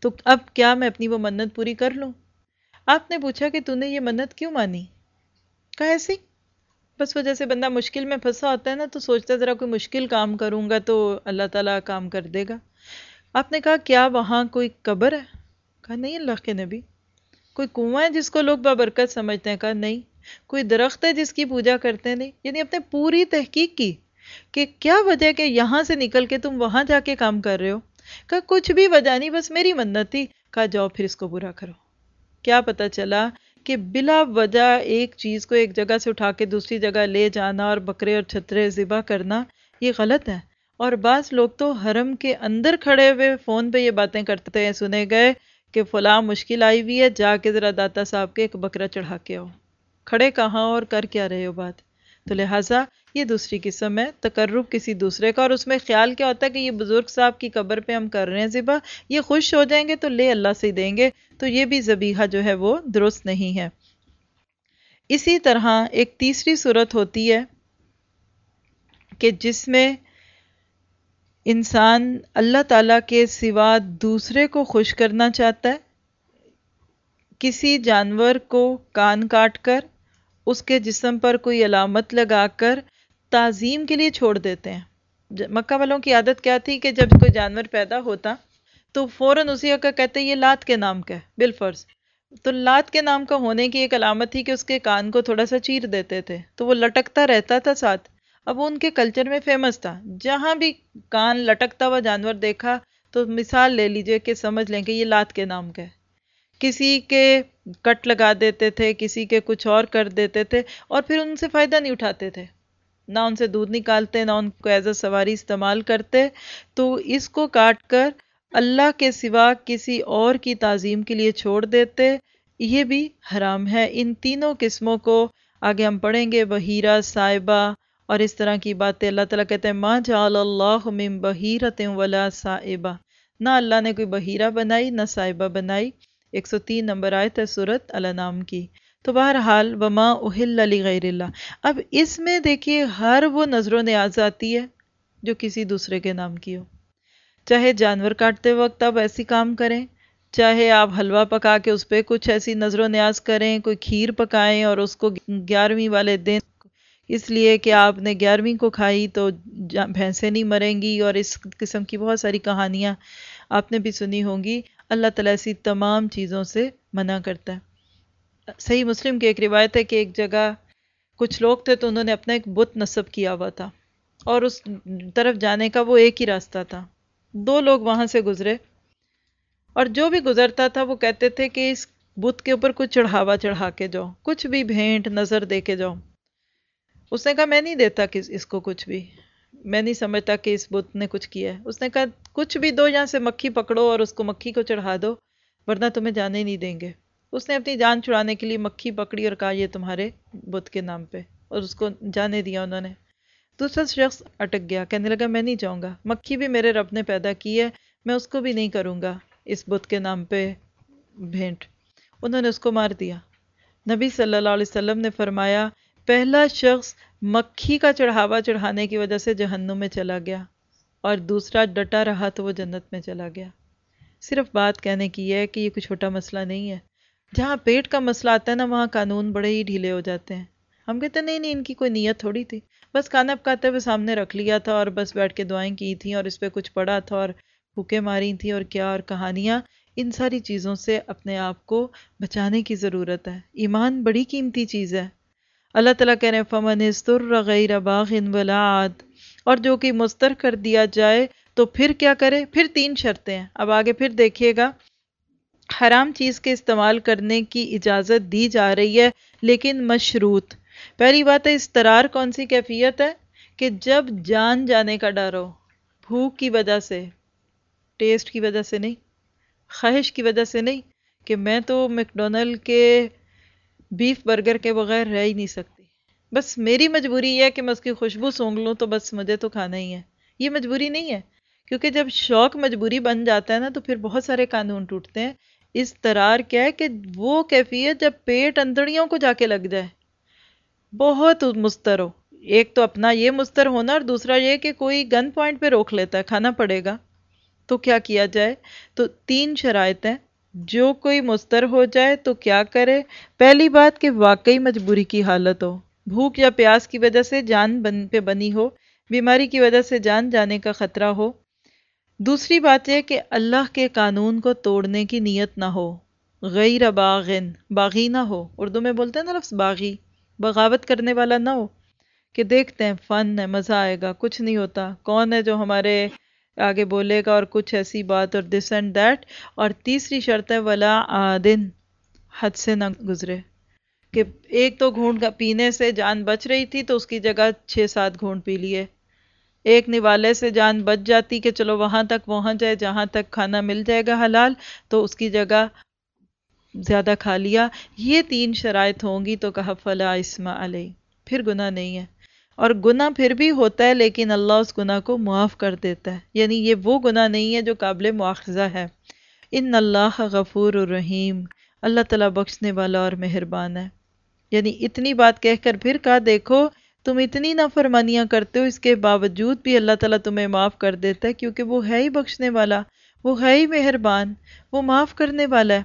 A: تو اب کیا میں اپنی وہ منت پوری کر لوں؟ آپ نے پوچھا کہ تو نے یہ منت کیوں مانی؟ کہا ایسی بس وجہ سے بندہ مشکل میں پھنسا ہوتا ہے نا تو سوچتا ہے ذرا کوئی مشکل کام کروں گا تو اللہ تعالیٰ کام کر دے گا۔ آپ نے کہا کیا وہاں کوئی قبر ہے؟ کہا، نہیں اللہ کے نبی، کوئی کنواں ہے جس کو لوگ بابرکت سمجھتے ہیں؟ کہا، نہیں. کوئی درخت ہے جس کی پوجا کرتے ہیں؟ نہیں. یعنی اپنے پوری تحقیق کی کہ کیا وجہ کہ یہاں سے نکل کے تم وہاں جا کے کام کر رہے ہو؟ کہا، کچھ بھی وجہ نہیں، بس میری منت تھی۔ کہا، جاؤ پھر اس کو برا کرو۔ کیا پتا چلا کہ بلا وجہ ایک چیز کو ایک جگہ سے اٹھا کے دوسری جگہ لے جانا اور بکرے اور چھترے ذبح کرنا، یہ غلط ہے۔ اور بعض لوگ تو حرم کے اندر کھڑے ہوئے فون پہ یہ باتیں کرتے ہیں، سنے گئے کہ فلاں مشکل آئی ہوئی ہے، جا کے ذرا داتا صاحب کے ایک بکرا چڑھا کے آؤ۔ کھڑے کہاں اور کر کیا رہے ہو بات؟ تو لہٰذا یہ دوسری قسم ہے، تقرب کسی دوسرے کا۔ اور اس میں خیال کیا ہوتا ہے کہ یہ بزرگ صاحب کی قبر پہ ہم کر رہے ہیں ذبح، یہ خوش ہو جائیں گے تو لے اللہ سے دیں گے۔ تو یہ بھی ذبیحہ جو ہے وہ درست نہیں ہے۔ اسی طرح ایک تیسری صورت ہوتی ہے کہ جس میں انسان اللہ تعالیٰ کے سوا دوسرے کو خوش کرنا چاہتا ہے؟ کسی جانور کو کان کاٹ کر، اس کے جسم پر کوئی علامت لگا کر تعظیم کے لیے چھوڑ دیتے ہیں۔ مکہ والوں کی عادت کیا تھی کہ جب کوئی جانور پیدا ہوتا تو فوراً اسی کا کہتے یہ لات کے نام کا ہے، بالفرض۔ تو لات کے نام کا ہونے کی ایک علامت تھی کہ اس کے کان کو تھوڑا سا چیر دیتے تھے، تو وہ لٹکتا رہتا تھا ساتھ۔ اب وہ ان کے کلچر میں فیمس تھا۔ جہاں بھی کان لٹکتا ہوا جانور دیکھا تو مثال لے لیجیے کہ سمجھ لیں کہ یہ لات کے نام کا ہے۔ کسی کے کٹ لگا دیتے تھے، کسی کے کچھ اور کر دیتے تھے اور پھر ان سے فائدہ نہیں اٹھاتے تھے۔ نہ ان سے دودھ نکالتے، نہ ان کو ایز اے سواری استعمال کرتے۔ تو اس کو کاٹ کر اللہ کے سوا کسی اور کی تعظیم کے لیے چھوڑ دیتے، یہ بھی حرام ہے۔ ان تینوں قسموں کو آگے ہم پڑھیں گے۔ بحیرہ صاحبہ اور اس طرح کی باتیں اللہ تعالیٰ کہتے ہیں، ما جعل اللہ من بحیرت ولا صاحبہ نہ اللہ نے کوئی بحیرہ بنائی، نہ صاحبہ بنائی۔ ایک سو تین نمبر آئے تھے صورت نام کی۔ تو بہرحال، وما اہل علی غیر اللہ۔ اب اس میں دیکھیے، ہر وہ نظر و نیاز آتی ہے جو کسی دوسرے کے نام کی ہو۔ چاہے جانور کاٹتے وقت اب ایسی کام کریں، چاہے آپ حلوہ پکا کے اس پہ کچھ ایسی نظر و نیاز کریں، کوئی کھیر پکائیں اور اس کو گیارہویں والے دن اس لیے کہ آپ نے گیارہویں کو کھائی تو بھینسیں نہیں مریں گی اور اس قسم کی بہت ساری کہانیاں آپ نے بھی سنی ہوں گی۔ اللہ تعالیٰ ایسی تمام چیزوں سے منع کرتا ہے۔ صحیح مسلم کی ایک روایت ہے کہ ایک جگہ کچھ لوگ تھے تو انہوں نے اپنا ایک بت نصب کیا ہوا تھا اور اس طرف جانے کا وہ ایک ہی راستہ تھا۔ دو لوگ وہاں سے گزرے اور جو بھی گزرتا تھا وہ کہتے تھے کہ اس بت کے اوپر کچھ چڑھاوا چڑھا کے جاؤ، کچھ بھی بھینٹ نظر دے کے جاؤ۔ اس نے کہا، میں نہیں دیتا کہ اس کو کچھ بھی۔ میں نہیں سمجھتا کہ اس بت نے کچھ کیا ہے۔ اس نے کہا، کچھ بھی دو، یہاں سے مکھی پکڑو اور اس کو مکھی کو چڑھا دو، ورنہ تمہیں جانے نہیں دیں گے۔ اس نے اپنی جان چھڑانے کے لیے مکھی پکڑی اور کہا، یہ تمہارے بت کے نام پہ۔ اور اس کو جانے دیا انہوں نے۔ دوسرا شخص اٹک گیا، کہنے لگا، میں نہیں جاؤں گا۔ مکھی بھی میرے رب نے پیدا کی ہے، میں اس کو بھی نہیں کروں گا۔ اس بت کے نام پہ بھینٹ۔ انہوں نے اس کو مار دیا۔ نبی صلی اللہ علیہ وسلم نے فرمایا پہلا شخص مکھی کا چڑھاوا چڑھانے کی وجہ سے جہنم میں چلا گیا اور دوسرا ڈٹا رہا تو وہ جنت میں چلا گیا۔ صرف بات کہنے کی ہے کہ یہ کوئی چھوٹا مسئلہ نہیں ہے۔ جہاں پیٹ کا مسئلہ آتا ہے نا، وہاں قانون بڑے ہی ڈھیلے ہو جاتے ہیں۔ ہم کہتے ہیں، نہیں نہیں، ان کی کوئی نیت تھوڑی تھی۔ بس کھانا پکاتے ہوئے سامنے رکھ لیا تھا اور بس بیٹھ کے دعائیں کی تھیں اور اس پہ کچھ پڑھا تھا اور بھوکے ماری تھیں اور کیا اور کہانیاں۔ ان ساری چیزوں سے اپنے آپ کو بچانے کی ضرورت ہے۔ ایمان بڑی قیمتی چیز ہے۔ اللہ تعالیٰ کہہ رہے ہیں، فمن استر غیر باغ ولاد اور جو کہ مستر کر دیا جائے تو پھر کیا کرے؟ پھر تین شرطیں ہیں۔ اب آگے پھر دیکھیے گا، حرام چیز کے استعمال کرنے کی اجازت دی جا رہی ہے، لیکن مشروط۔ پہلی بات ہے استرار کون سی کیفیت ہے؟ کہ جب جان جانے کا ڈر ہو، بھوک کی وجہ سے، ٹیسٹ کی وجہ سے نہیں، خواہش کی وجہ سے نہیں کہ میں تو میکڈونل کے بیف برگر کے بغیر رہ ہی نہیں سکتی۔ بس میری مجبوری یہ ہے کہ میں اس کی خوشبو سونگ لوں تو بس مجھے تو کھانا ہی ہے۔ یہ مجبوری نہیں ہے۔ کیونکہ جب شوق مجبوری بن جاتا ہے نا تو پھر بہت سارے قانون ٹوٹتے ہیں۔ اس طرار کیا ہے کہ وہ کیفیت جب پیٹ اندڑیوں کو جا کے لگ جائے۔ بہت مستر ہو۔ ایک تو اپنا یہ مستر ہونا اور دوسرا یہ کہ کوئی گن پوائنٹ پہ روک لیتا ہے، کھانا پڑے گا۔ تو کیا کیا جائے؟ تو تین شرائط ہیں۔ جو کوئی مستر ہو جائے تو کیا کرے؟ پہلی بات کہ واقعی مجبوری کی حالت ہو۔ بھوک یا پیاس کی وجہ سے جان بن پہ بنی ہو، بیماری کی وجہ سے جان جانے کا خطرہ ہو۔ دوسری بات یہ کہ اللہ کے قانون کو توڑنے کی نیت نہ ہو۔ غیر باغن، باغی نہ ہو۔ اردو میں بولتے ہیں نا لفظ باغی، بغاوت کرنے والا نہ ہو۔ کہ دیکھتے ہیں، فن ہے، مزہ آئے گا، کچھ نہیں ہوتا۔ کون ہے جو ہمارے آگے بولے گا اور کچھ ایسی بات اور دس اینڈ دیٹ اور تیسری شرط ہے ولا آدن حد سے نہ گزرے۔ کہ ایک تو گھونٹ پینے سے جان بچ رہی تھی تو اس کی جگہ چھ سات گھونٹ پی لیے۔ ایک نوالے سے جان بچ جاتی کہ چلو وہاں تک پہنچ جائے، جہاں تک کھانا مل جائے گا حلال، تو اس کی جگہ زیادہ کھا لیا۔ یہ تین شرائط ہوں گی تو کہا فلا اسما علیہ۔ پھر گناہ نہیں ہے۔ اور گناہ پھر بھی ہوتا ہے، لیکن اللہ اس گناہ کو معاف کر دیتا ہے۔ یعنی یہ وہ گناہ نہیں ہے جو قابل مواخذہ ہے۔ ان اللہ غفور الرحیم۔ اللہ تعالیٰ بخشنے والا اور مہربان ہے۔ یعنی اتنی بات کہہ کر پھر کہا، دیکھو، تم اتنی نافرمانیاں کرتے ہو، اس کے باوجود بھی اللہ تعالیٰ تمہیں معاف کر دیتا ہے، کیونکہ وہ ہے ہی بخشنے والا، وہ ہے ہی مہربان، وہ معاف کرنے والا ہے۔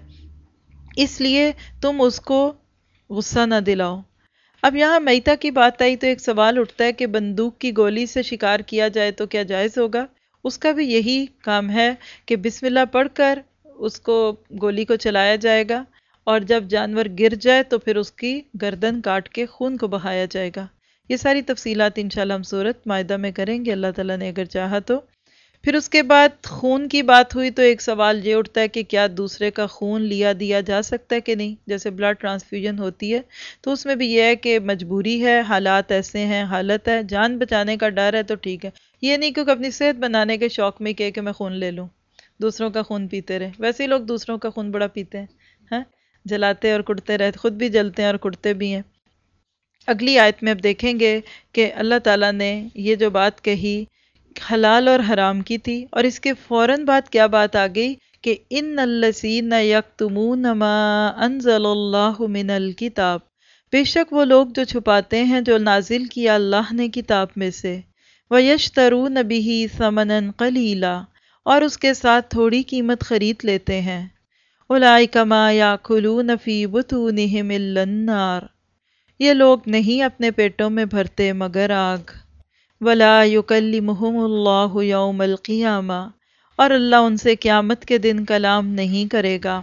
A: اس لیے تم اس کو غصہ نہ دلاؤ۔ اب یہاں میتا کی بات آئی تو ایک سوال اٹھتا ہے کہ بندوق کی گولی سے شکار کیا جائے تو کیا جائز ہوگا؟ اس کا بھی یہی کام ہے کہ بسم اللہ پڑھ کر اس کو گولی کو چلایا جائے گا اور جب جانور گر جائے تو پھر اس کی گردن کاٹ کے خون کو بہایا جائے گا۔ یہ ساری تفصیلات انشاءاللہ ہم صورت معاہدہ میں کریں گے۔ اللہ تعالیٰ نے اگر چاہا تو پھر اس کے بعد خون کی بات ہوئی تو ایک سوال یہ اٹھتا ہے کہ کیا دوسرے کا خون لیا دیا جا سکتا ہے کہ نہیں؟ جیسے بلڈ ٹرانسفیوژن ہوتی ہے، تو اس میں بھی یہ ہے کہ مجبوری ہے، حالات ایسے ہیں، حالت ہے، جان بچانے کا ڈر ہے تو ٹھیک ہے۔ یہ نہیں کیونکہ اپنی صحت بنانے کے شوق میں کہ میں خون لے لوں۔ دوسروں کا خون پیتے رہے۔ ویسے ہی لوگ دوسروں کا خون بڑا پیتے ہیں ہاں؟ جلاتے اور کٹتے رہتے، خود بھی جلتے ہیں اور کٹتے بھی ہیں۔ اگلی آیت میں اب دیکھیں گے کہ اللہ تعالیٰ نے یہ جو بات کہی حلال اور حرام کی تھی۔ اور اس کے فوراً بعد کیا بات آ گئی کہ ان السین یکتمون ما انزل اللہ من الکتاب۔ بے شک وہ لوگ جو چھپاتے ہیں، جو نازل کیا اللہ نے کتاب میں سے۔ وَيَشْتَرُونَ بِهِ ثَمَنًا قَلِيلًا اور اس کے ساتھ تھوڑی قیمت خرید لیتے ہیں۔ اُلَائِكَ مَا يَأْكُلُونَ فِي بُطُونِهِمْ إِلَّا النَّارِ۔ یہ لوگ نہیں اپنے پیٹوں میں بھرتے مگر آگ۔ ولا يكلمهم اللہ یوم القیامہ اور اللہ ان سے قیامت کے دن کلام نہیں کرے گا۔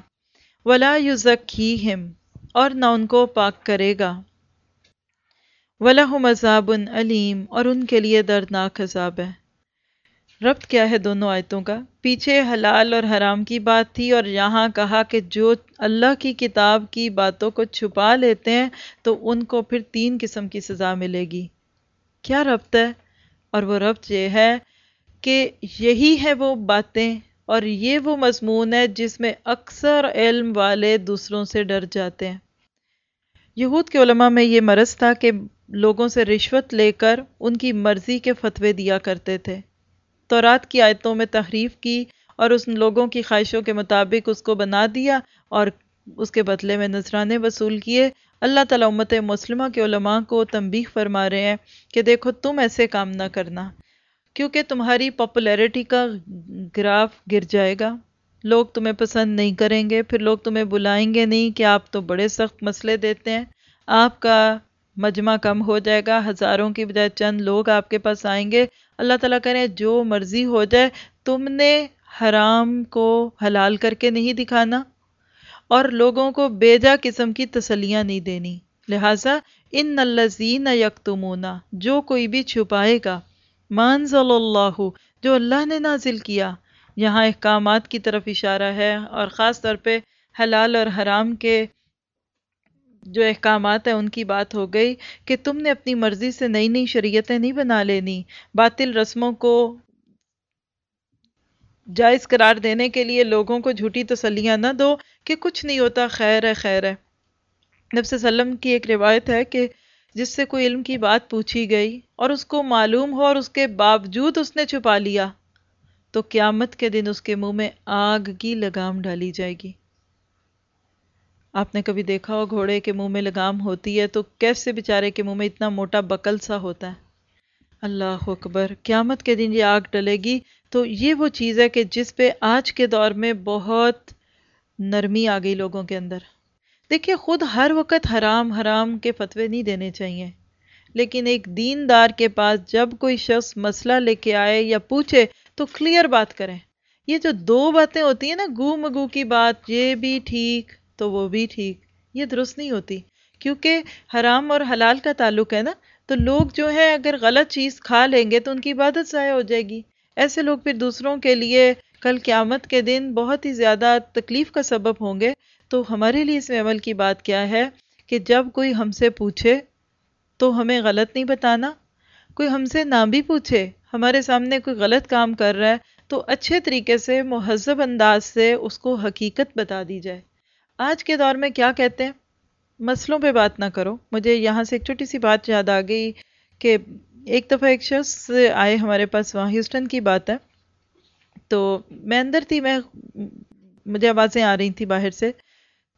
A: ولا يزكيهم اور نہ ان کو پاک کرے گا۔ وَلَهُمْ عَذَابٌ علیم اور ان کے لیے دردناک عذاب ہے۔ ربط کیا ہے دونوں آیتوں کا؟ پیچھے حلال اور حرام کی بات تھی اور یہاں کہا کہ جو اللہ کی کتاب کی باتوں کو چھپا لیتے ہیں تو ان کو پھر تین قسم کی سزا ملے گی۔ کیا ربط ہے؟ اور وہ ربط یہ ہے کہ یہی ہے وہ باتیں اور یہ وہ مضمون ہے جس میں اکثر علم والے دوسروں سے ڈر جاتے ہیں۔ یہود کے علماء میں یہ مرض تھا کہ لوگوں سے رشوت لے کر ان کی مرضی کے فتوے دیا کرتے تھے۔ تورات کی آیتوں میں تحریف کی اور اس لوگوں کی خواہشوں کے مطابق اس کو بنا دیا اور اس کے بدلے میں نذرانے وصول کیے اللہ تعالیٰ امت مسلمہ کے علماء کو تنبیہ فرما رہے ہیں کہ دیکھو تم ایسے کام نہ کرنا، کیونکہ تمہاری پاپولیرٹی کا گراف گر جائے گا۔ لوگ تمہیں پسند نہیں کریں گے، پھر لوگ تمہیں بلائیں گے نہیں کہ آپ تو بڑے سخت مسئلے دیتے ہیں۔ آپ کا مجمع کم ہو جائے گا، ہزاروں کی بجائے چند لوگ آپ کے پاس آئیں گے۔ اللہ تعالیٰ کریں جو مرضی ہو جائے، تم نے حرام کو حلال کر کے نہیں دکھانا۔ اور لوگوں کو بیجا قسم کی تسلیاں نہیں دینی۔ لہٰذا ان الزین یکتمونا جو کوئی بھی چھپائے گا۔ مانزل اللہ، جو اللہ نے نازل کیا۔ یہاں احکامات کی طرف اشارہ ہے اور خاص طور پہ حلال اور حرام کے جو احکامات ہیں، ان کی بات ہو گئی کہ تم نے اپنی مرضی سے نئی نئی شریعتیں نہیں بنا لینی۔ باطل رسموں کو جائز قرار دینے کے لیے لوگوں کو جھوٹی تسلیاں نہ دو کہ کچھ نہیں ہوتا، خیر ہے خیر ہے۔ نبی وسلم کی ایک روایت ہے کہ جس سے کوئی علم کی بات پوچھی گئی اور اس کو معلوم ہو اور اس کے باوجود اس نے چھپا لیا، تو قیامت کے دن اس کے منہ میں آگ کی لگام ڈالی جائے گی۔ آپ نے کبھی دیکھا ہو گھوڑے کے منہ میں لگام ہوتی ہے تو کیسے بیچارے کے منہ میں اتنا موٹا بکل سا ہوتا ہے؟ اللہ اکبر، قیامت کے دن یہ آگ ڈلے گی تو یہ وہ چیز ہے کہ جس پہ آج کے دور میں بہت نرمی آ گئی لوگوں کے اندر۔ دیکھیے، خود ہر وقت حرام حرام کے فتوے نہیں دینے چاہیے۔ لیکن ایک دیندار کے پاس جب کوئی شخص مسئلہ لے کے آئے یا پوچھے تو کلیئر بات کریں۔ یہ جو دو باتیں ہوتی ہیں نا، گو مگو کی بات، یہ بھی ٹھیک تو وہ بھی ٹھیک، یہ درست نہیں ہوتی۔ کیونکہ حرام اور حلال کا تعلق ہے نا، تو لوگ جو ہے اگر غلط چیز کھا لیں گے تو ان کی عبادت ضائع ہو جائے گی۔ ایسے لوگ پھر دوسروں کے لیے کل قیامت کے دن بہت ہی زیادہ تکلیف کا سبب ہوں گے۔ تو ہمارے لیے اس میں عمل کی بات کیا ہے کہ جب کوئی ہم سے پوچھے تو ہمیں غلط نہیں بتانا۔ کوئی ہم سے نہ بھی پوچھے، ہمارے سامنے کوئی غلط کام کر رہا ہے تو اچھے طریقے سے، مہذب انداز سے اس کو حقیقت بتا دی جائے۔ آج کے دور میں کیا کہتے ہیں؟ مسئلوں پہ بات نہ کرو۔ مجھے یہاں سے ایک چھوٹی سی بات یاد آ گئی کہ ایک دفعہ ایک شخص آئے ہمارے پاس، وہاں ہیوسٹن کی بات ہے۔ تو میں اندر تھی، میں مجھے آوازیں آ رہی تھیں باہر سے۔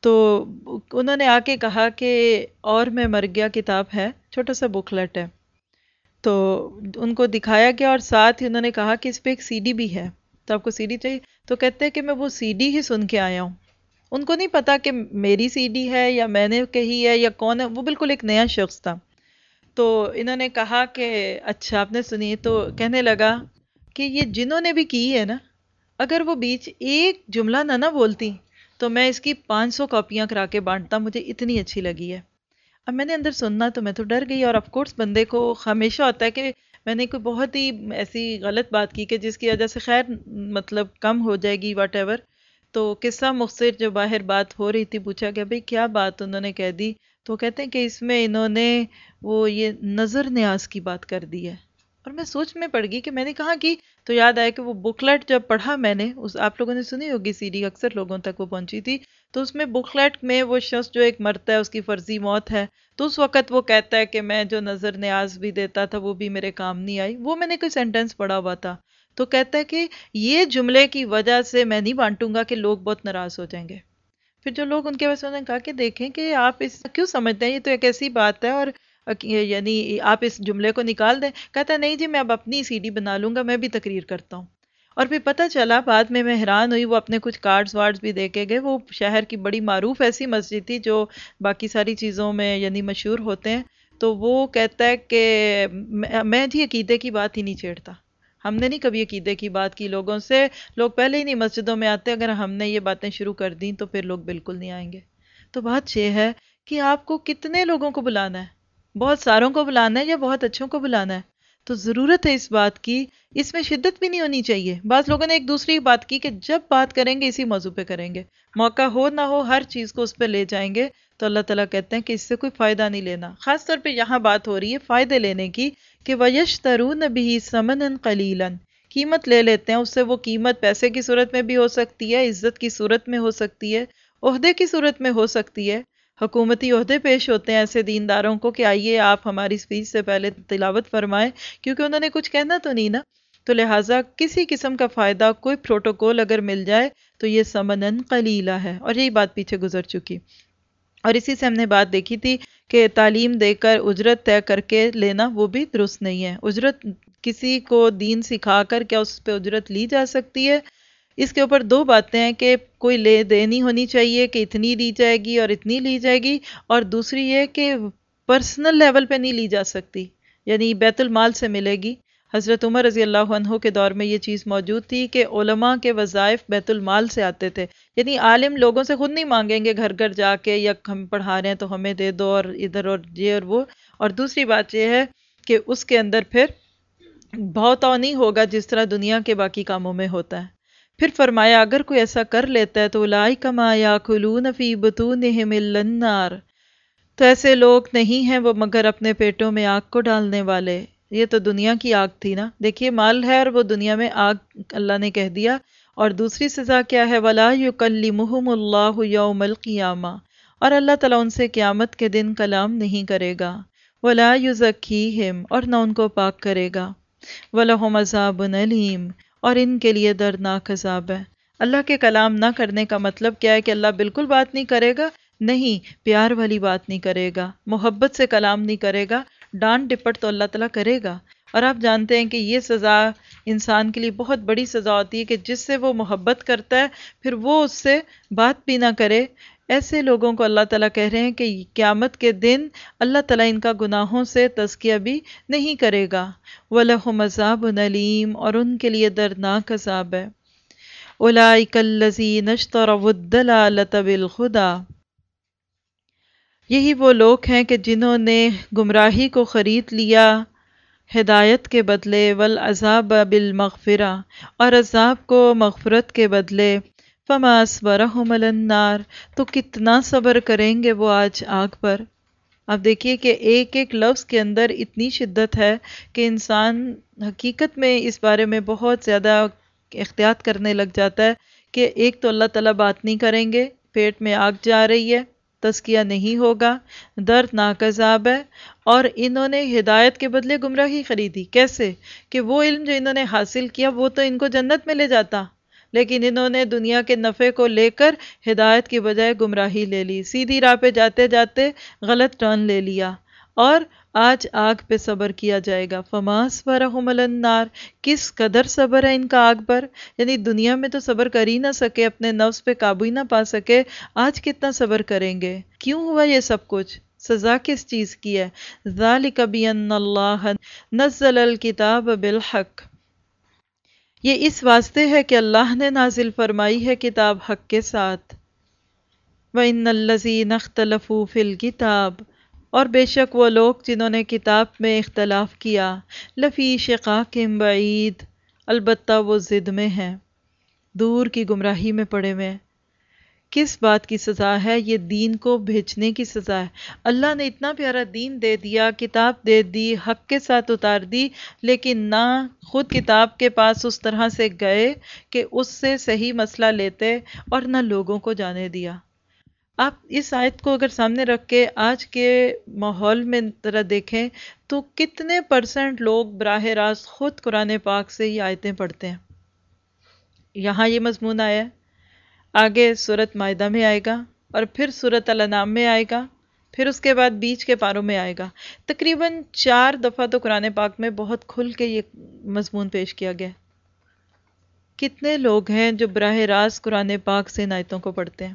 A: تو انہوں نے آ کے کہا کہ اور میں مر گیا، کتاب ہے، چھوٹا سا بکلٹ ہے۔ تو ان کو دکھایا گیا اور ساتھ ہی انہوں نے کہا کہ اس پہ ایک سی ڈی بھی ہے۔ تو آپ کو سی ڈی چاہیے؟ تو کہتے ہیں کہ میں وہ سی ڈی ہی سن کے آیا ہوں۔ ان کو نہیں پتا کہ میری سی ڈی ہے یا میں نے کہی ہے یا کون ہے، وہ بالکل ایک نیا شخص تھا۔ تو انہوں نے کہا کہ اچھا آپ نے سنی، تو کہنے لگا کہ یہ جنہوں نے بھی کی ہے نا، اگر وہ بیچ ایک جملہ نہ نہ بولتی تو میں اس کی پانچ سو کاپیاں کرا کے بانٹتا، مجھے اتنی اچھی لگی ہے۔ اب میں نے اندر سننا تو میں تو ڈر گئی اور آف کورس بندے کو ہمیشہ ہوتا ہے کہ میں نے کوئی بہت ہی ایسی غلط بات کی کہ جس کی وجہ سے خیر مطلب کم ہو جائے گی واٹ ایور تو قصہ مختصر جو باہر بات ہو رہی تھی، پوچھا کہ بھئی کیا بات انہوں نے کہہ دی؟ تو کہتے ہیں کہ اس میں انہوں نے وہ یہ نظر نیاز کی بات کر دی ہے۔ اور میں سوچ میں پڑ گئی کہ میں نے کہا کی تو یاد آیا کہ وہ بکلٹ جب پڑھا میں نے، اس آپ لوگوں نے سنی ہوگی سی ڈی، اکثر لوگوں تک وہ پہنچی تھی۔ تو اس میں بکلٹ میں وہ شخص جو ایک مرتا ہے، اس کی فرضی موت ہے۔ تو اس وقت وہ کہتا ہے کہ میں جو نظر نیاز بھی دیتا تھا، وہ بھی میرے کام نہیں آئی۔ وہ میں نے کوئی سینٹنس پڑھا ہوا تھا۔ تو کہتا ہے کہ یہ جملے کی وجہ سے میں نہیں بانٹوں گا کہ لوگ بہت ناراض ہو جائیں گے۔ پھر جو لوگ ان کے ویسے انہوں نے کہا کہ دیکھیں کہ آپ اس کیوں سمجھتے ہیں؟ یہ تو ایک ایسی بات ہے اور یعنی آپ اس جملے کو نکال دیں۔ کہتا ہے، نہیں جی میں اب اپنی سی ڈی بنا لوں گا، میں بھی تقریر کرتا ہوں۔ اور پھر پتہ چلا، بعد میں میں حیران ہوئی، وہ اپنے کچھ کارڈز وارڈز بھی دے کے گئے۔ وہ شہر کی بڑی معروف ایسی مسجد تھی جو باقی ساری چیزوں میں یعنی مشہور ہوتے ہیں۔ تو وہ کہتا ہے کہ میں جی عقیدے کی بات ہی نہیں چھیڑتا۔ ہم نے نہیں کبھی عقیدے کی بات کی لوگوں سے۔ لوگ پہلے ہی نہیں مسجدوں میں آتے، اگر ہم نے یہ باتیں شروع کر دیں تو پھر لوگ بالکل نہیں آئیں گے۔ تو بات یہ ہے کہ آپ کو کتنے لوگوں کو بلانا ہے؟ بہت ساروں کو بلانا ہے یا بہت اچھوں کو بلانا ہے؟ تو ضرورت ہے اس بات کی۔ اس میں شدت بھی نہیں ہونی چاہیے۔ بعض لوگوں نے ایک دوسری بات کی کہ جب بات کریں گے اسی موضوع پہ کریں گے۔ موقع ہو نہ ہو ہر چیز کو اس پہ لے جائیں گے۔ تو اللہ تعالیٰ کہتے ہیں کہ اس سے کوئی فائدہ نہیں لینا۔ خاص طور پہ یہاں بات ہو رہی ہے فائدے لینے کی کہ ویش ترون بھی سمن قلیلاً قیمت لے لیتے ہیں، اس سے وہ قیمت پیسے کی صورت میں بھی ہو سکتی ہے، عزت کی صورت میں ہو سکتی ہے، عہدے کی صورت میں ہو سکتی ہے۔ حکومتی عہدے پیش ہوتے ہیں ایسے دینداروں کو کہ آئیے آپ ہماری اسپیچ سے پہلے تلاوت فرمائیں، کیونکہ انہوں نے کچھ کہنا تو نہیں نا۔ تو لہٰذا کسی قسم کا فائدہ، کوئی پروٹوکول اگر مل جائے تو یہ سمنن قلیلہ ہے۔ اور یہی بات پیچھے گزر چکی۔ اور اسی سے ہم نے بات دیکھی تھی کہ تعلیم دے کر اجرت طے کر کے لینا وہ بھی درست نہیں ہے۔ اجرت کسی کو دین سکھا کر کیا اس پہ اجرت لی جا سکتی ہے؟ اس کے اوپر دو باتیں ہیں کہ کوئی لے دینی ہونی چاہیے کہ اتنی لی جائے گی اور اتنی لی جائے گی، اور دوسری یہ کہ پرسنل لیول پہ نہیں لی جا سکتی یعنی بیت المال سے ملے گی۔ حضرت عمر رضی اللہ عنہ کے دور میں یہ چیز موجود تھی کہ علماء کے وظائف بیت المال سے آتے تھے۔ یعنی عالم لوگوں سے خود نہیں مانگیں گے گھر گھر جا کے یا ہم پڑھا رہے ہیں تو ہمیں دے دو اور ادھر اور یہ اور وہ۔ اور دوسری بات یہ ہے کہ اس کے اندر پھر بہت نہیں ہوگا جس طرح دنیا کے باقی کاموں میں ہوتا ہے۔ پھر فرمایا، اگر کوئی ایسا کر لیتا ہے تو لائی کما یا کلون فی بتون النار۔ تو ایسے لوگ نہیں ہیں وہ مگر اپنے پیٹوں میں آگ کو ڈالنے والے۔ یہ تو دنیا کی آگ تھی نا۔ دیکھیے، مال ہے اور وہ دنیا میں آگ اللہ نے کہہ دیا۔ اور دوسری سزا کیا ہے؟ ولا یکلمہم اللہ یوم القیامہ اور اللہ تعالیٰ ان سے قیامت کے دن کلام نہیں کرے گا۔ ولا یزکیہم اور نہ ان کو پاک کرے گا۔ وَلَهُمْ عَذَابٌ علیم اور ان کے لیے دردناک عذاب ہے۔ اللہ کے کلام نہ کرنے کا مطلب کیا ہے کہ اللہ بالکل بات نہیں کرے گا، نہیں، پیار والی بات نہیں کرے گا، محبت سے کلام نہیں کرے گا ڈانٹ ڈپٹ تو اللہ تعالیٰ کرے گا۔ اور آپ جانتے ہیں کہ یہ سزا انسان کے لیے بہت بڑی سزا ہوتی ہے کہ جس سے وہ محبت کرتا ہے، پھر وہ اس سے بات بھی نہ کرے۔ ایسے لوگوں کو اللہ تعالیٰ کہہ رہے ہیں کہ قیامت کے دن اللہ تعالیٰ ان کا گناہوں سے تزکیہ بھی نہیں کرے گا۔ وَلَهُمْ عَذَابٌ نلیم اور ان کے لیے دردناک عذاب ہے۔ أُولَئِكَ الَّذِينَ اشْتَرَوُ الدَّلَالَةَ بِالْخُدَى یہی وہ لوگ ہیں کہ جنہوں نے گمراہی کو خرید لیا ہدایت کے بدلے، والعذاب بالمغفرہ، اور عذاب کو مغفرت کے بدلے۔ فما اسبرہم النار۔ تو کتنا صبر کریں گے وہ آج آگ پر؟ اب دیکھیے کہ ایک ایک لفظ کے اندر اتنی شدت ہے کہ انسان حقیقت میں اس بارے میں بہت زیادہ احتیاط کرنے لگ جاتا ہے کہ ایک تو اللہ تعالیٰ بات نہیں کریں گے، پیٹ میں آگ جا رہی ہے تزکیہ نہیں ہوگا۔ درد عذاب ہے۔ اور انہوں نے ہدایت کے بدلے گمراہی خریدی۔ کیسے؟ کہ وہ علم جو انہوں نے حاصل کیا، وہ تو ان کو جنت میں لے جاتا۔ لیکن انہوں نے دنیا کے نفع کو لے کر ہدایت کی بجائے گمراہی لے لی۔ سیدھی راہ پہ جاتے جاتے غلط ٹرن لے لیا۔ اور آج آگ پہ صبر کیا جائے گا۔ فماس ورحم النار۔ کس قدر صبر ہے ان کا آگ پر؟ یعنی دنیا میں تو صبر کر ہی نہ سکے، اپنے نفس پہ قابو ہی نہ پا سکے۔ آج کتنا صبر کریں گے؟ کیوں ہوا یہ سب کچھ؟ سزا کس چیز کی ہے؟ ذالک بین اللہ نزل الکتاب بالحق۔ یہ اس واسطے ہے کہ اللہ نے نازل فرمائی ہے کتاب حق کے ساتھ۔ وَإِنَّ الَّذِينَ اخْتَلَفُوا فِي الْكِتَابِ۔ اور بے شک وہ لوگ جنہوں نے کتاب میں اختلاف کیا لفی شقاق بعید، البتہ وہ ضد میں ہیں، دور کی گمراہی میں پڑے ہوئے کس بات کی سزا ہے؟ یہ دین کو بھیجنے کی سزا ہے۔ اللہ نے اتنا پیارا دین دے دیا، کتاب دے دی، حق کے ساتھ اتار دی، لیکن نہ خود کتاب کے پاس اس طرح سے گئے کہ اس سے صحیح مسئلہ لیتے اور نہ لوگوں کو جانے دیا۔ آپ اس آیت کو اگر سامنے رکھ کے آج کے ماحول میں ذرا دیکھیں تو کتنے پرسنٹ لوگ براہ راست خود قرآن پاک سے یہ آیتیں پڑھتے ہیں؟ یہاں یہ مضمون آیا ہے۔ آگے صورت معدہ میں آئے گا اور پھر صورت الانام میں آئے گا، پھر اس کے بعد بیچ کے پاروں میں آئے گا۔ تقریباً چار دفعہ تو قرآن پاک میں بہت کھل کے یہ مضمون پیش کیا گیا۔ کتنے لوگ ہیں جو براہ راست قرآن پاک سے آیتوں کو پڑھتے ہیں؟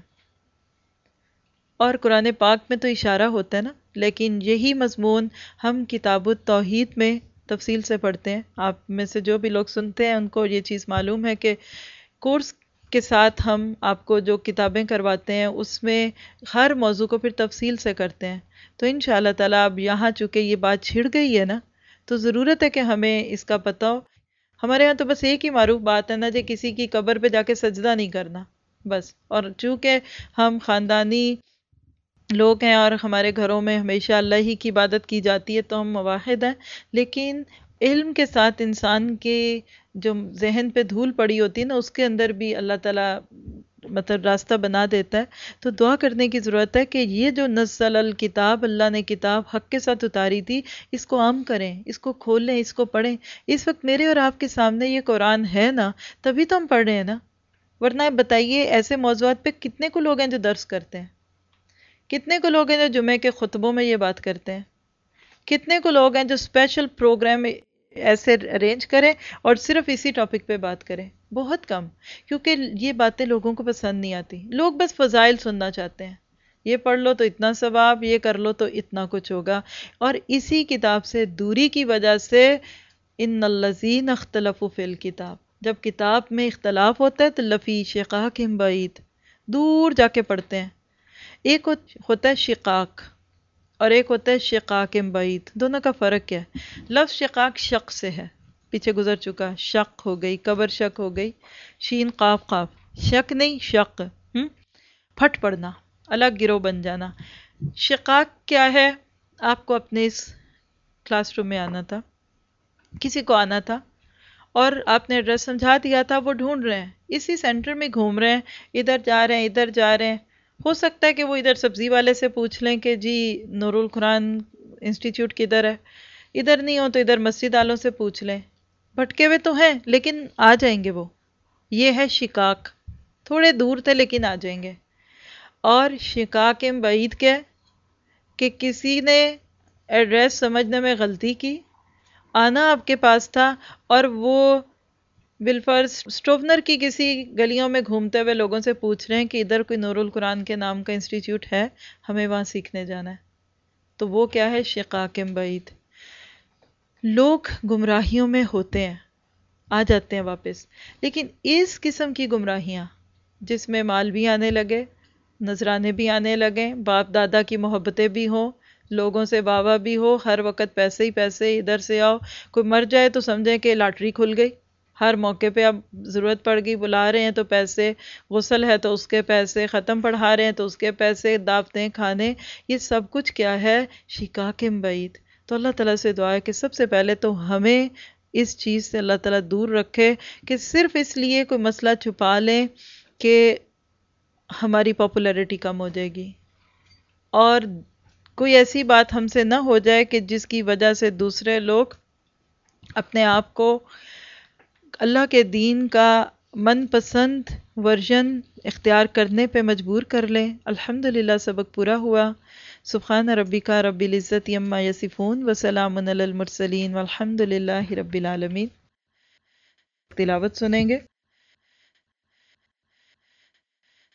A: اور قرآن پاک میں تو اشارہ ہوتا ہے نا، لیکن یہی مضمون ہم کتاب التوحید میں تفصیل سے پڑھتے ہیں۔ آپ میں سے جو بھی لوگ سنتے ہیں، ان کو یہ چیز معلوم ہے کہ کورس کے ساتھ ہم آپ کو جو کتابیں کرواتے ہیں، اس میں ہر موضوع کو پھر تفصیل سے کرتے ہیں۔ تو ان شاء اللہ تعالیٰ اب یہاں چونکہ یہ بات چھڑ گئی ہے نا، تو ضرورت ہے کہ ہمیں اس کا پتہ ہو۔ ہمارے یہاں تو بس ایک ہی معروف بات ہے نا جی کسی کی قبر پہ جا کے سجدہ نہیں کرنا، بس۔ اور چونکہ ہم خاندانی لوگ ہیں اور ہمارے گھروں میں ہمیشہ اللہ ہی کی عبادت کی جاتی ہے تو ہم مواحد ہیں۔ لیکن علم کے ساتھ انسان کے جو ذہن پہ دھول پڑی ہوتی ہے نا، اس کے اندر بھی اللہ تعالیٰ مطلب راستہ بنا دیتا ہے۔ تو دعا کرنے کی ضرورت ہے کہ یہ جو نزل الکتاب، اللہ نے کتاب حق کے ساتھ اتاری تھی، اس کو عام کریں، اس کو کھولیں، اس کو پڑھیں۔ اس وقت میرے اور آپ کے سامنے یہ قرآن ہے نا، تبھی تو ہم پڑھ رہے ہیں نا۔ ورنہ بتائیے ایسے موضوعات پہ کتنے کو لوگ ہیں جو درس کرتے ہیں؟ کتنے کو لوگ ہیں جو جمعے کے خطبوں میں یہ بات کرتے ہیں؟ کتنے کو لوگ ہیں جو اسپیشل پروگرام ایسے ارینج کریں اور صرف اسی ٹاپک پہ بات کریں؟ بہت کم، کیونکہ یہ باتیں لوگوں کو پسند نہیں آتی۔ لوگ بس فضائل سننا چاہتے ہیں۔ یہ پڑھ لو تو اتنا ثواب، یہ کر لو تو اتنا کچھ ہوگا۔ اور اسی کتاب سے، دوری کی وجہ سے، ان الزین اختلف و فل کتاب جب کتاب میں اختلاف ہوتا ہے تو لفی شقاق کم بعید۔ دور جا کے پڑھتے ہیں۔ ایک ہوتا ہے شقاق اور ایک ہوتا ہے شقاق بعید۔ دونوں کا فرق کیا ہے؟ لفظ شقاق شق سے ہے۔ پیچھے گزر چکا، شق ہو گئی، قبر شک ہو گئی، شین قاف قاف۔ شک نہیں، شق۔ پھٹ پڑنا، الگ گروہ بن جانا۔ شقاق کیا ہے؟ آپ کو اپنے اس کلاس روم میں آنا تھا، کسی کو آنا تھا اور آپ نے ایڈریس سمجھا دیا تھا، وہ ڈھونڈ رہے ہیں۔ اسی سینٹر میں گھوم رہے ہیں، ادھر جا رہے ہیں، ادھر جا رہے ہیں۔ ہو سکتا ہے کہ وہ ادھر سبزی والے سے پوچھ لیں کہ جی نور القرآن انسٹیٹیوٹ کدھر ہے؟ ادھر نہیں ہو تو ادھر مسجد والوں سے پوچھ لیں۔ بھٹکے ہوئے تو ہیں، لیکن آ جائیں گے وہ۔ یہ ہے شکاک۔ تھوڑے دور تھے لیکن آ جائیں گے۔ اور شکاک بعید کیا کہ کسی نے ایڈریس سمجھنے میں غلطی کی؟ آنا آپ کے پاس تھا اور وہ بالفرض اسٹوفنر کی کسی گلیوں میں گھومتے ہوئے لوگوں سے پوچھ رہے ہیں کہ ادھر کوئی نور القرآن کے نام کا انسٹیٹیوٹ ہے، ہمیں وہاں سیکھنے جانا ہے۔ تو وہ کیا ہے؟ شقاق بعید لوگ گمراہیوں میں ہوتے ہیں، آ جاتے ہیں واپس۔ لیکن اس قسم کی گمراہیاں، جس میں مال بھی آنے لگے، نذرانے بھی آنے لگے، باپ دادا کی محبتیں بھی ہوں، لوگوں سے بابا بھی ہو، ہر وقت پیسے ہی پیسے، ادھر سے آؤ، کوئی مر جائے تو سمجھیں کہ لاٹری کھل گئی۔ ہر موقع پہ اب ضرورت پڑ گئی، بلا رہے ہیں تو پیسے غسل ہے تو اس کے پیسے ختم پڑھا رہے ہیں تو اس کے پیسے دعوتیں، کھانے، یہ سب کچھ کیا ہے؟ شکا کے بعید تو اللہ تعالیٰ سے دعا ہے کہ سب سے پہلے تو ہمیں اس چیز سے اللہ تعالیٰ دور رکھے کہ صرف اس لیے کوئی مسئلہ چھپا لیں کہ ہماری پاپولیرٹی کم ہو جائے گی۔ اور کوئی ایسی بات ہم سے نہ ہو جائے کہ جس کی وجہ سے دوسرے لوگ اپنے آپ کو اللہ کے دین کا من پسند ورژن اختیار کرنے پہ مجبور کر لیں۔ الحمدللہ، سبق پورا ہوا۔ سبحان ربی کا رب العزت یما یسفون وسلام المرسلین والحمد للہ رب العالمین۔ تلاوت سنیں گے۔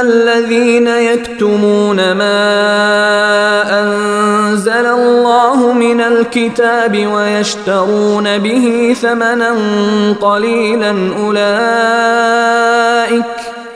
B: الذين يكتمون ما أنزل الله من الكتاب ويشترون به ثمنا قليلا أولئك